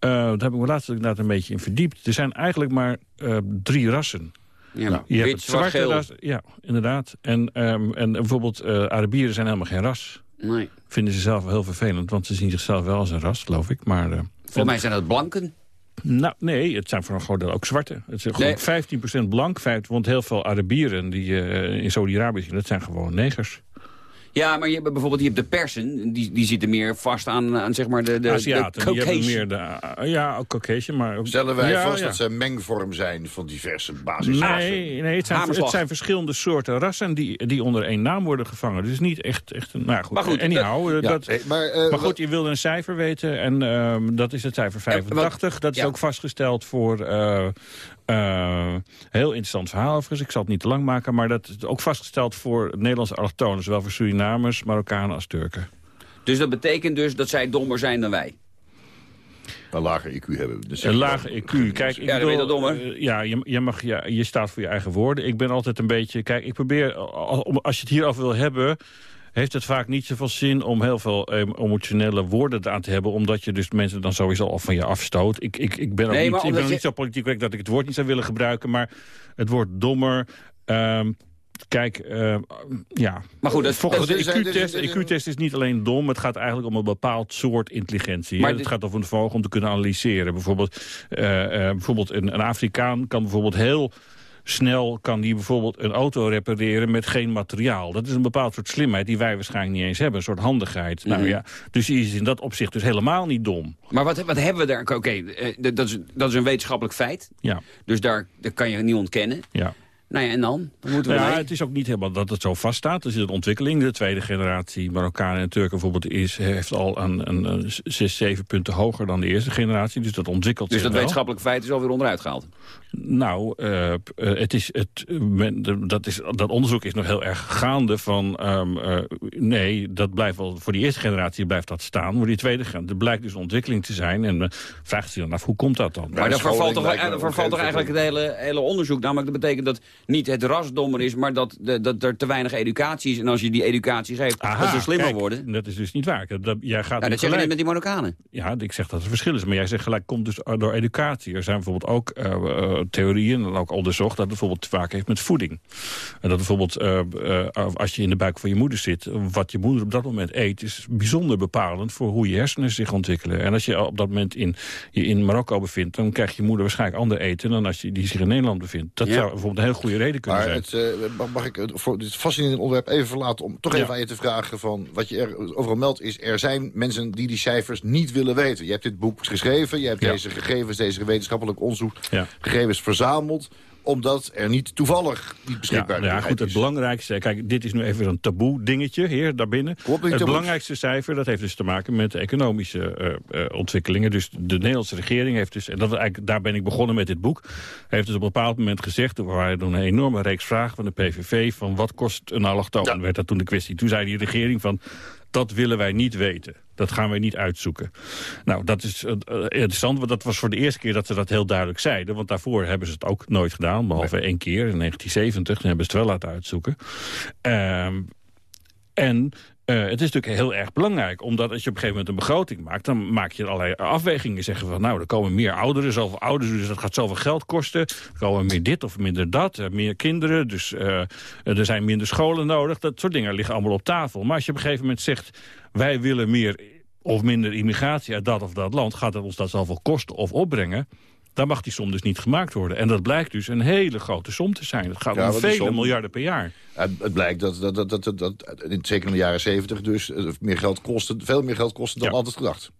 eh, daar heb ik me laatst inderdaad een beetje in verdiept. Er zijn eigenlijk maar eh, drie rassen. Ja, je hebt wit, zwart, geel. ras. Ja, inderdaad. En, ehm, en bijvoorbeeld eh, Arabieren zijn helemaal geen ras. Nee. Vinden ze zelf wel heel vervelend. Want ze zien zichzelf wel als een ras, geloof ik. Maar, Volgens mij zijn dat blanken. nou, nee, het zijn voor een groot deel ook zwarte. Het zijn Nee. gewoon 15% blank. Want heel veel Arabieren die in Saudi-Arabië zien, dat zijn gewoon negers. Ja, maar je hebt bijvoorbeeld je hebt de persen. Die, die zitten meer vast aan, aan zeg maar de, de, de Aziaten, die hebben meer de... eh, ja, ook Caucasian, maar... ook- Stellen wij ja, vast ja. dat ze een mengvorm zijn van diverse basisrassen. Nee, nee het, zijn, het zijn verschillende soorten rassen die, die onder één naam worden gevangen. Dus niet echt, echt een... Nou goed, Maar goed, anyhow, dat- eh, ja, dat, maar, eh, maar goed, je wilde een cijfer weten en ehm, dat is het cijfer 85. dat is ja. ook vastgesteld voor... eh, eh, heel interessant verhaal overigens. Ik zal het niet te lang maken. Maar dat is ook vastgesteld voor Nederlandse allochtonen. Zowel voor Surinamers, Marokkanen als Turken. Dus dat betekent dus dat zij dommer zijn dan wij. Een lager IQ hebben. Dus Een lage IQ. Kijk, ik Ja, bedoel, eh, ja, je, je, mag, ja, je staat voor je eigen woorden. Ik ben altijd een beetje... Kijk, ik probeer... Als als je het hierover wil hebben... heeft het vaak niet zoveel zin om heel veel eh, emotionele woorden aan te hebben... omdat je dus mensen dan sowieso al van je afstoot. Ik, ik, ik ben ook Nee, niet, maar ik ben omdat ook je- niet zo politiek correct dat ik het woord niet zou willen gebruiken... maar het woord dommer... ehm, Kijk, eh, ja. Maar goed, dat- volgens dat- de IQ-test dat- IQ-test is niet alleen dom. Het gaat eigenlijk om een bepaald soort intelligentie. Maar het gaat over een vermogen om te kunnen analyseren. Bijvoorbeeld, eh, bijvoorbeeld een, een Afrikaan kan bijvoorbeeld heel snel kan die bijvoorbeeld een auto repareren met geen materiaal. Dat is een bepaald soort slimheid die wij waarschijnlijk niet eens hebben. Een soort handigheid. Nou ja, dus die is in dat opzicht dus helemaal niet dom. Maar wat, wat hebben we daar? Oké, eh, dat- dat, is, dat is een wetenschappelijk feit. Ja. Dus daar, dat kan je niet ontkennen. Ja. Nou ja, en dan? Dan moeten we Ja, mee. het is ook niet helemaal dat het zo vaststaat. Er zit een ontwikkeling. De tweede generatie Marokkanen en Turken bijvoorbehet is, heeft al een, een, zes, zeven punten hoger dan de eerste generatie. Dus dat ontwikkelt Dus zich dat wel. wetenschappelijk feit is alweer onderuit gehaald. Nou, eh, eh, het is het, men- dat, is, dat onderzoek is nog heel erg gaande van... ehm, eh, nee, dat blijft wel, voor die eerste generatie blijft dat staan. Voor die tweede generatie, er blijkt dus een ontwikkeling te zijn. En uh, vraagt zich dan af, hoe komt dat dan? Maar dan vervalt toch, vervalt toch eigenlijk het hele, hele onderzoek. Namelijk, dat betekent dat niet het ras dommer is... maar dat, de, dat er te weinig educatie is. En als je die educatie geeft, dat ze slimmer kijk, worden. Dat is dus niet waar. Dat, jij gaat Ja, dat zeg je met die Marokkanen. Ja, ik zeg dat er verschil is. Maar jij zegt gelijk, komt dus door educatie. Er zijn bijvoorbeeld ook theorieën, en ook onderzocht... dat het bijvoorbeeld te maken heeft met voeding. En dat bijvoorbeeld, eh, eh, als je in de buik van je moeder zit... wat je moeder op dat moment eet... is bijzonder bepalend voor hoe je hersenen zich ontwikkelen. En als je op dat moment in, je in Marokko bevindt... dan krijgt je moeder waarschijnlijk ander eten... dan als je die zich in Nederland bevindt. Dat Ja. zou bijvoorbeeld een heel goede reden kunnen Maar zijn. het, eh, mag- ik het voor dit fascinerende onderwerp even verlaten... om toch Ja. even aan je te vragen van... wat je er overal meldt is... er zijn mensen die die cijfers niet willen weten. Je hebt dit boek geschreven, je hebt Ja. deze gegevens... deze wetenschappelijk onderzoek Ja. Gegevens verzameld omdat er niet toevallig beschikbaar Ja, nou ja, goed, het belangrijkste... Kijk, dit is nu even een taboe dingetje hier, daarbinnen. niet Het belangrijkste cijfer, dat heeft dus te maken met de economische eh, eh, ontwikkelingen. Dus de Nederlandse regering heeft dus... en dat eigenlijk, daar ben ik begonnen met dit boek... heeft dus op een bepaald moment gezegd... er waren toen een enorme reeks vragen van de PVV... van wat kost een allochtoon, werd dat toen de kwestie. Toen zei die regering van... Dat willen wij niet weten. Dat gaan we niet uitzoeken. Nou, dat is uh, interessant, want dat was voor de eerste keer dat ze dat heel duidelijk zeiden. Want daarvoor hebben ze het ook nooit gedaan, behalve één keer in 1970. Toen hebben ze het wel laten uitzoeken. Ehm, en uh, het is natuurlijk heel erg belangrijk, omdat als je op een gegeven moment een begroting maakt... dan maak je allerlei afwegingen. Zeggen van, nou, er komen meer ouderen, zoveel ouderen... dus dat gaat zoveel geld kosten. Er komen meer dit of minder dat, uh, meer kinderen. Dus uh, er zijn minder scholen nodig. Dat soort dingen liggen allemaal op tafel. Maar als je op een gegeven moment zegt... wij willen meer of minder immigratie uit dat of dat land... gaat het ons dat zoveel kosten of opbrengen dan mag die som dus niet gemaakt worden. En dat blijkt dus een hele grote som te zijn. Het gaat ja, om vele som, miljarden per jaar. Het blijkt dat, dat, dat, dat, dat, zeker in de jaren zeventig dus meer geld kostte, veel meer geld kostte dan ja. altijd gedacht.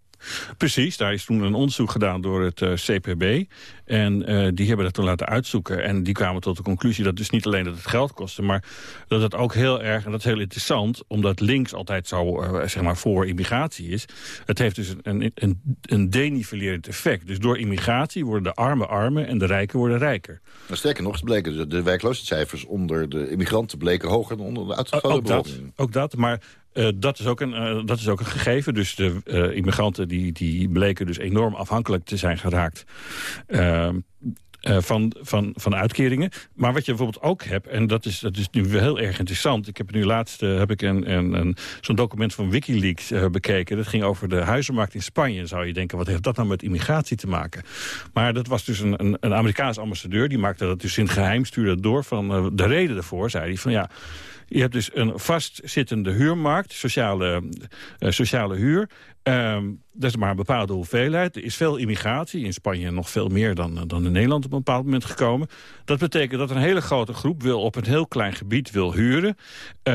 Precies, daar is toen een onderzoek gedaan door het uh, CPB. En uh, die hebben dat toen laten uitzoeken. En die kwamen tot de conclusie dat dus niet alleen dat het geld kostte... maar dat het ook heel erg, en dat is heel interessant... omdat links altijd zo uh, zeg maar voor immigratie is... het heeft dus een, een, een denivelerend effect. Dus door immigratie worden de armen armer en de rijken worden rijker. Maar sterker nog, bleken de, de werkloosheidscijfers onder de immigranten... bleken hoger dan onder de uitgevallen ook dat, ook dat, maar uh, dat, is ook een, uh, dat is ook een gegeven. Dus de uh, immigranten die, die bleken dus enorm afhankelijk te zijn geraakt... Uh, van, van, van uitkeringen. Maar wat je bijvoorbeeld ook hebt, en dat is, dat is nu heel erg interessant... ik heb nu laatst heb ik een, een, een, zo'n document van Wikileaks bekeken. Dat ging over de huizenmarkt in Spanje. zou je denken, wat heeft dat nou met immigratie te maken? Maar dat was dus een, een, een Amerikaans ambassadeur... die maakte dat dus in het geheim, stuurde dat door. Van, de reden daarvoor, zei hij, van ja... Je hebt dus een vastzittende huurmarkt, sociale, uh, sociale huur. Um, dat is maar een bepaalde hoeveelheid. Er is veel immigratie, in Spanje nog veel meer dan, dan in Nederland op een bepaald moment gekomen. Dat betekent dat een hele grote groep wil op een heel klein gebied wil huren.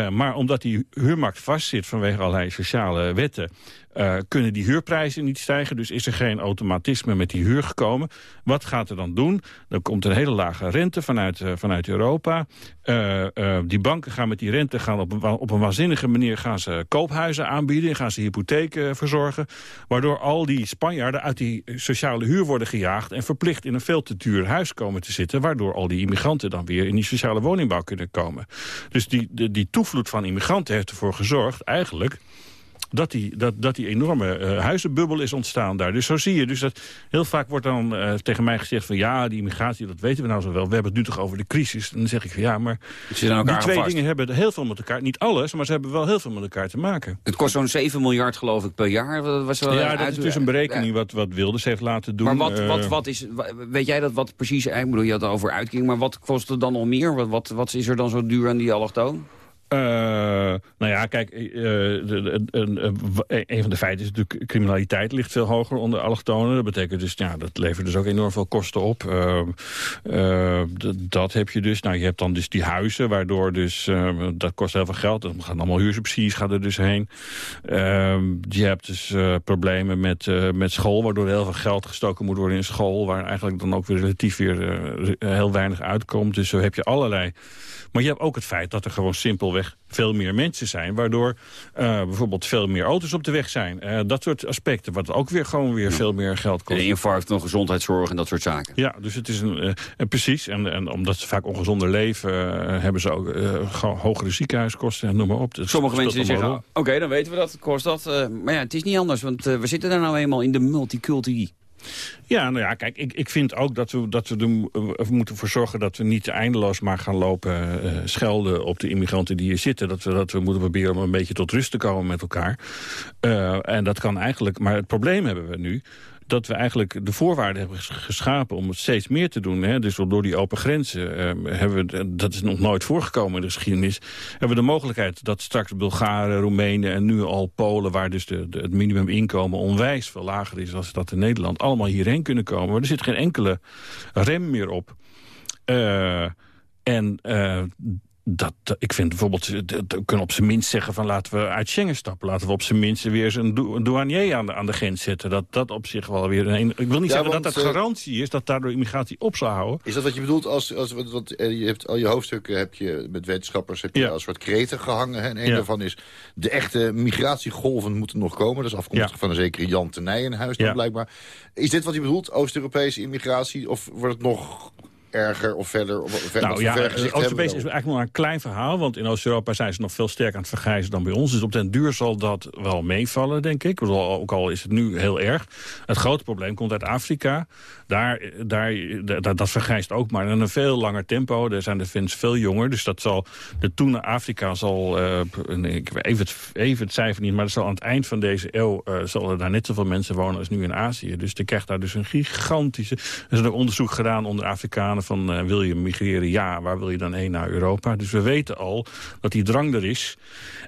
Maar omdat die huurmarkt vastzit vanwege allerlei sociale wetten... Uh, kunnen die huurprijzen niet stijgen. Dus is er geen automatisme met die huur gekomen. Wat gaat er dan doen? Dan komt een hele lage rente vanuit, uh, vanuit Europa. Uh, die banken gaan met die rente gaan op, een, op een waanzinnige manier gaan ze koophuizen aanbieden. Gaan ze hypotheken verzorgen. Waardoor al die Spanjaarden uit die sociale huur worden gejaagd... en verplicht in een veel te duur huis komen te zitten... waardoor al die immigranten dan weer in die sociale woningbouw kunnen komen. Dus die, die, die toevloed van immigranten heeft ervoor gezorgd eigenlijk dat die, dat, dat die enorme uh, huizenbubbel is ontstaan daar. Dus zo zie je. Dus dat heel vaak wordt dan uh, tegen mij gezegd van... ja, die immigratie, dat weten we nou zo wel. We hebben het nu toch over de crisis. En dan zeg ik van ja, maar die twee dingen hebben heel veel met elkaar... niet alles, maar ze hebben wel heel veel met elkaar te maken. Het kost zo'n 7 miljard geloof ik per jaar. Was wel ja, dat is dus een berekening wat, wat Wilders heeft laten doen. Maar wat, uh, wat, wat is, weet jij dat wat precies... Ik bedoel, je had het over uitkering, maar wat kost het dan nog meer? Wat, wat, wat is er dan zo duur aan die allochtoon? Uh, nou ja, kijk, uh, een van de feiten is natuurlijk... criminaliteit ligt veel hoger onder allochtonen. Dat betekent dus, ja, dat levert dus ook enorm veel kosten op. dat heb je dus. Nou, je hebt dan dus die huizen, waardoor dus... dat kost heel veel geld. Dan gaan allemaal huursubsidies gaan er dus heen. je hebt dus problemen met, met school... waardoor heel veel geld gestoken moet worden in school... waar eigenlijk dan ook weer relatief weer heel weinig uitkomt. Dus zo heb je allerlei... Maar je hebt ook het feit dat er gewoon simpelweg veel meer mensen zijn... waardoor uh, bijvoorbeeld veel meer auto's op de weg zijn. Uh, dat soort aspecten, wat ook weer gewoon weer veel meer geld kost. De infarct, een gezondheidszorg en dat soort zaken. Ja, dus het is een... Uh, precies, en, en omdat ze vaak ongezonder leven... hebben ze ook hogere ziekenhuiskosten en noem maar op. Sommige mensen die zeggen, oké, okay, dan weten we dat, kost dat. maar ja, het is niet anders, want we zitten daar nou eenmaal in de multicultuur. Ja, nou ja, kijk, ik, ik vind ook dat we, dat we, de, we moeten ervoor zorgen... dat we niet eindeloos maar gaan lopen uh, schelden op de immigranten die hier zitten. Dat we, dat we moeten proberen om een beetje tot rust te komen met elkaar. Uh, en dat kan eigenlijk... Maar het probleem hebben we nu dat we eigenlijk de voorwaarden hebben geschapen om het steeds meer te doen. Hè. Dus door die open grenzen uh, hebben we, dat is nog nooit voorgekomen in de geschiedenis, hebben we de mogelijkheid dat straks Bulgaren, Roemenen en nu al Polen, waar dus de, het minimuminkomen onwijs veel lager is dan dat in Nederland, allemaal hierheen kunnen komen. Maar er zit geen enkele rem meer op. Uh, en uh, dat, ik vind bijvoorbeeld, we kunnen op zijn minst zeggen van laten we uit Schengen stappen. Laten we op zijn minst weer eens een, douanier aan de, aan de grens zetten. Dat dat op zich wel weer een... Ik wil niet ja, zeggen want, dat dat garantie is dat daardoor immigratie op zal houden. Is dat wat je bedoelt als, als je hebt al je hoofdstukken heb je met wetenschappers heb je ja. als soort kreten gehangen. Hè? En een ja. daarvan is de echte migratiegolven moeten nog komen. Dat is afkomstig van een zekere Jan Tenij in huis dan blijkbaar. Is dit wat je bedoelt, Oost-Europese immigratie? Of wordt het nog erger of verder? Of, ver, Nou ja, vergezicht Oost-Europees is eigenlijk nog een klein verhaal. Want in Oost-Europa zijn ze nog veel sterker aan het vergrijzen dan bij ons. Dus op den duur zal dat wel meevallen, denk ik. Ook al is het nu heel erg. Het grote probleem komt uit Afrika. Daar, daar, dat, dat vergrijst ook, maar in een veel langer tempo. Daar zijn de mensen veel jonger. Dus dat zal, de toen Afrika zal, eh, ik weet even het, even het cijfer niet... maar het zal aan het eind van deze eeuw eh, zullen er daar net zoveel mensen wonen als nu in Azië. Dus je krijgt daar dus een gigantische... Er is ook onderzoek gedaan onder Afrikanen van... eh, wil je migreren? Ja, waar wil je dan heen? Naar Europa. Dus we weten al dat die drang er is.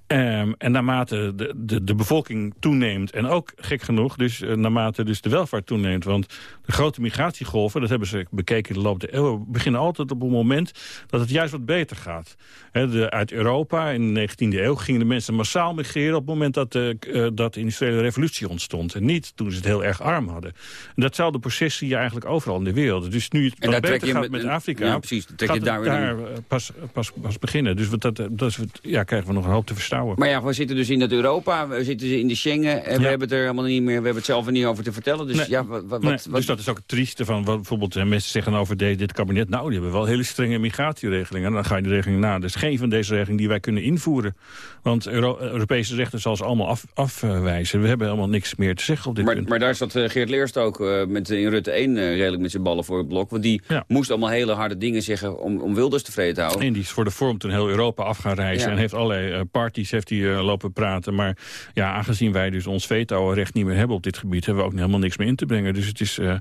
Ehm, en naarmate de, de, de bevolking toeneemt... en ook, gek genoeg, dus eh, naarmate dus de welvaart toeneemt... want de grote migratiegolven, dat hebben ze bekeken in de loop der eeuwen... beginnen altijd op het moment dat het juist wat beter gaat. De, uit Europa in de 19e eeuw gingen de mensen massaal migreren... op het moment dat de, eh, dat de industriële revolutie ontstond. En niet toen ze het heel erg arm hadden. En datzelfde proces zie je eigenlijk overal in de wereld. Dus nu het En trek beter je gaat met- met Afrika... ja, precies, trek je daar weer daar eh, pas, pas, pas beginnen. Dus wat dat, dat is, ja, krijgen we nog een hoop te verstouwen. Maar ja, we zitten dus in dat Europa, we zitten in de Schengen... en we hebben het er helemaal niet meer, we hebben het zelf er niet over te vertellen. Dus Nee. ja, wat, wat, Nee, wat- dus dat is ook het trieste van wat bijvoorbeeld eh, mensen zeggen over de- dit kabinet. Nou, die hebben wel hele strenge migratieregelingen. En dan ga je de regeling na. Er is geen van deze regelingen die wij kunnen invoeren. Want Euro- Europese rechten zal ze allemaal af, afwijzen. We hebben helemaal niks meer te zeggen op dit maar, punt. maar daar zat eh, Geert Leerst ook eh, met, in Rutte 1 eh, redelijk met zijn ballen voor het blok. Want die moest allemaal hele harde dingen zeggen om, om Wilders tevreden te houden. En die is voor de vorm toen heel Europa af gaan reizen. Ja. En heeft allerlei eh, parties heeft hij, eh, lopen praten. Maar ja, aangezien wij dus ons veto-recht niet meer hebben op dit gebied... hebben we ook helemaal niks meer in te brengen. Dus het is, eh,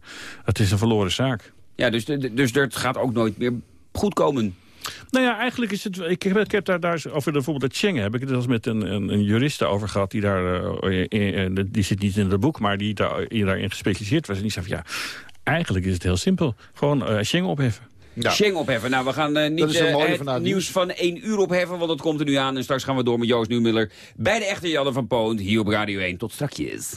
het is een verloren zaak. Ja, dus, dus het gaat ook nooit meer goed komen. Nou ja, eigenlijk is het... Ik heb, ik heb daar, daar over bijvoorbeeld het Schengen... heb ik het eens met een, een, een juriste over gehad... die daar... in- in- die zit niet in het boek, maar die daar, daarin gespecialiseerd was. En die zei van ja, eigenlijk is het heel simpel. Gewoon eh, Schengen opheffen. Schengen opheffen. Nou, we gaan eh, niet eh, het vanuit nieuws van één uur opheffen, want dat komt er nu aan. En straks gaan we door met Joost Nieuwmiller bij de echte Janne van Poont hier op Radio 1. Tot strakjes.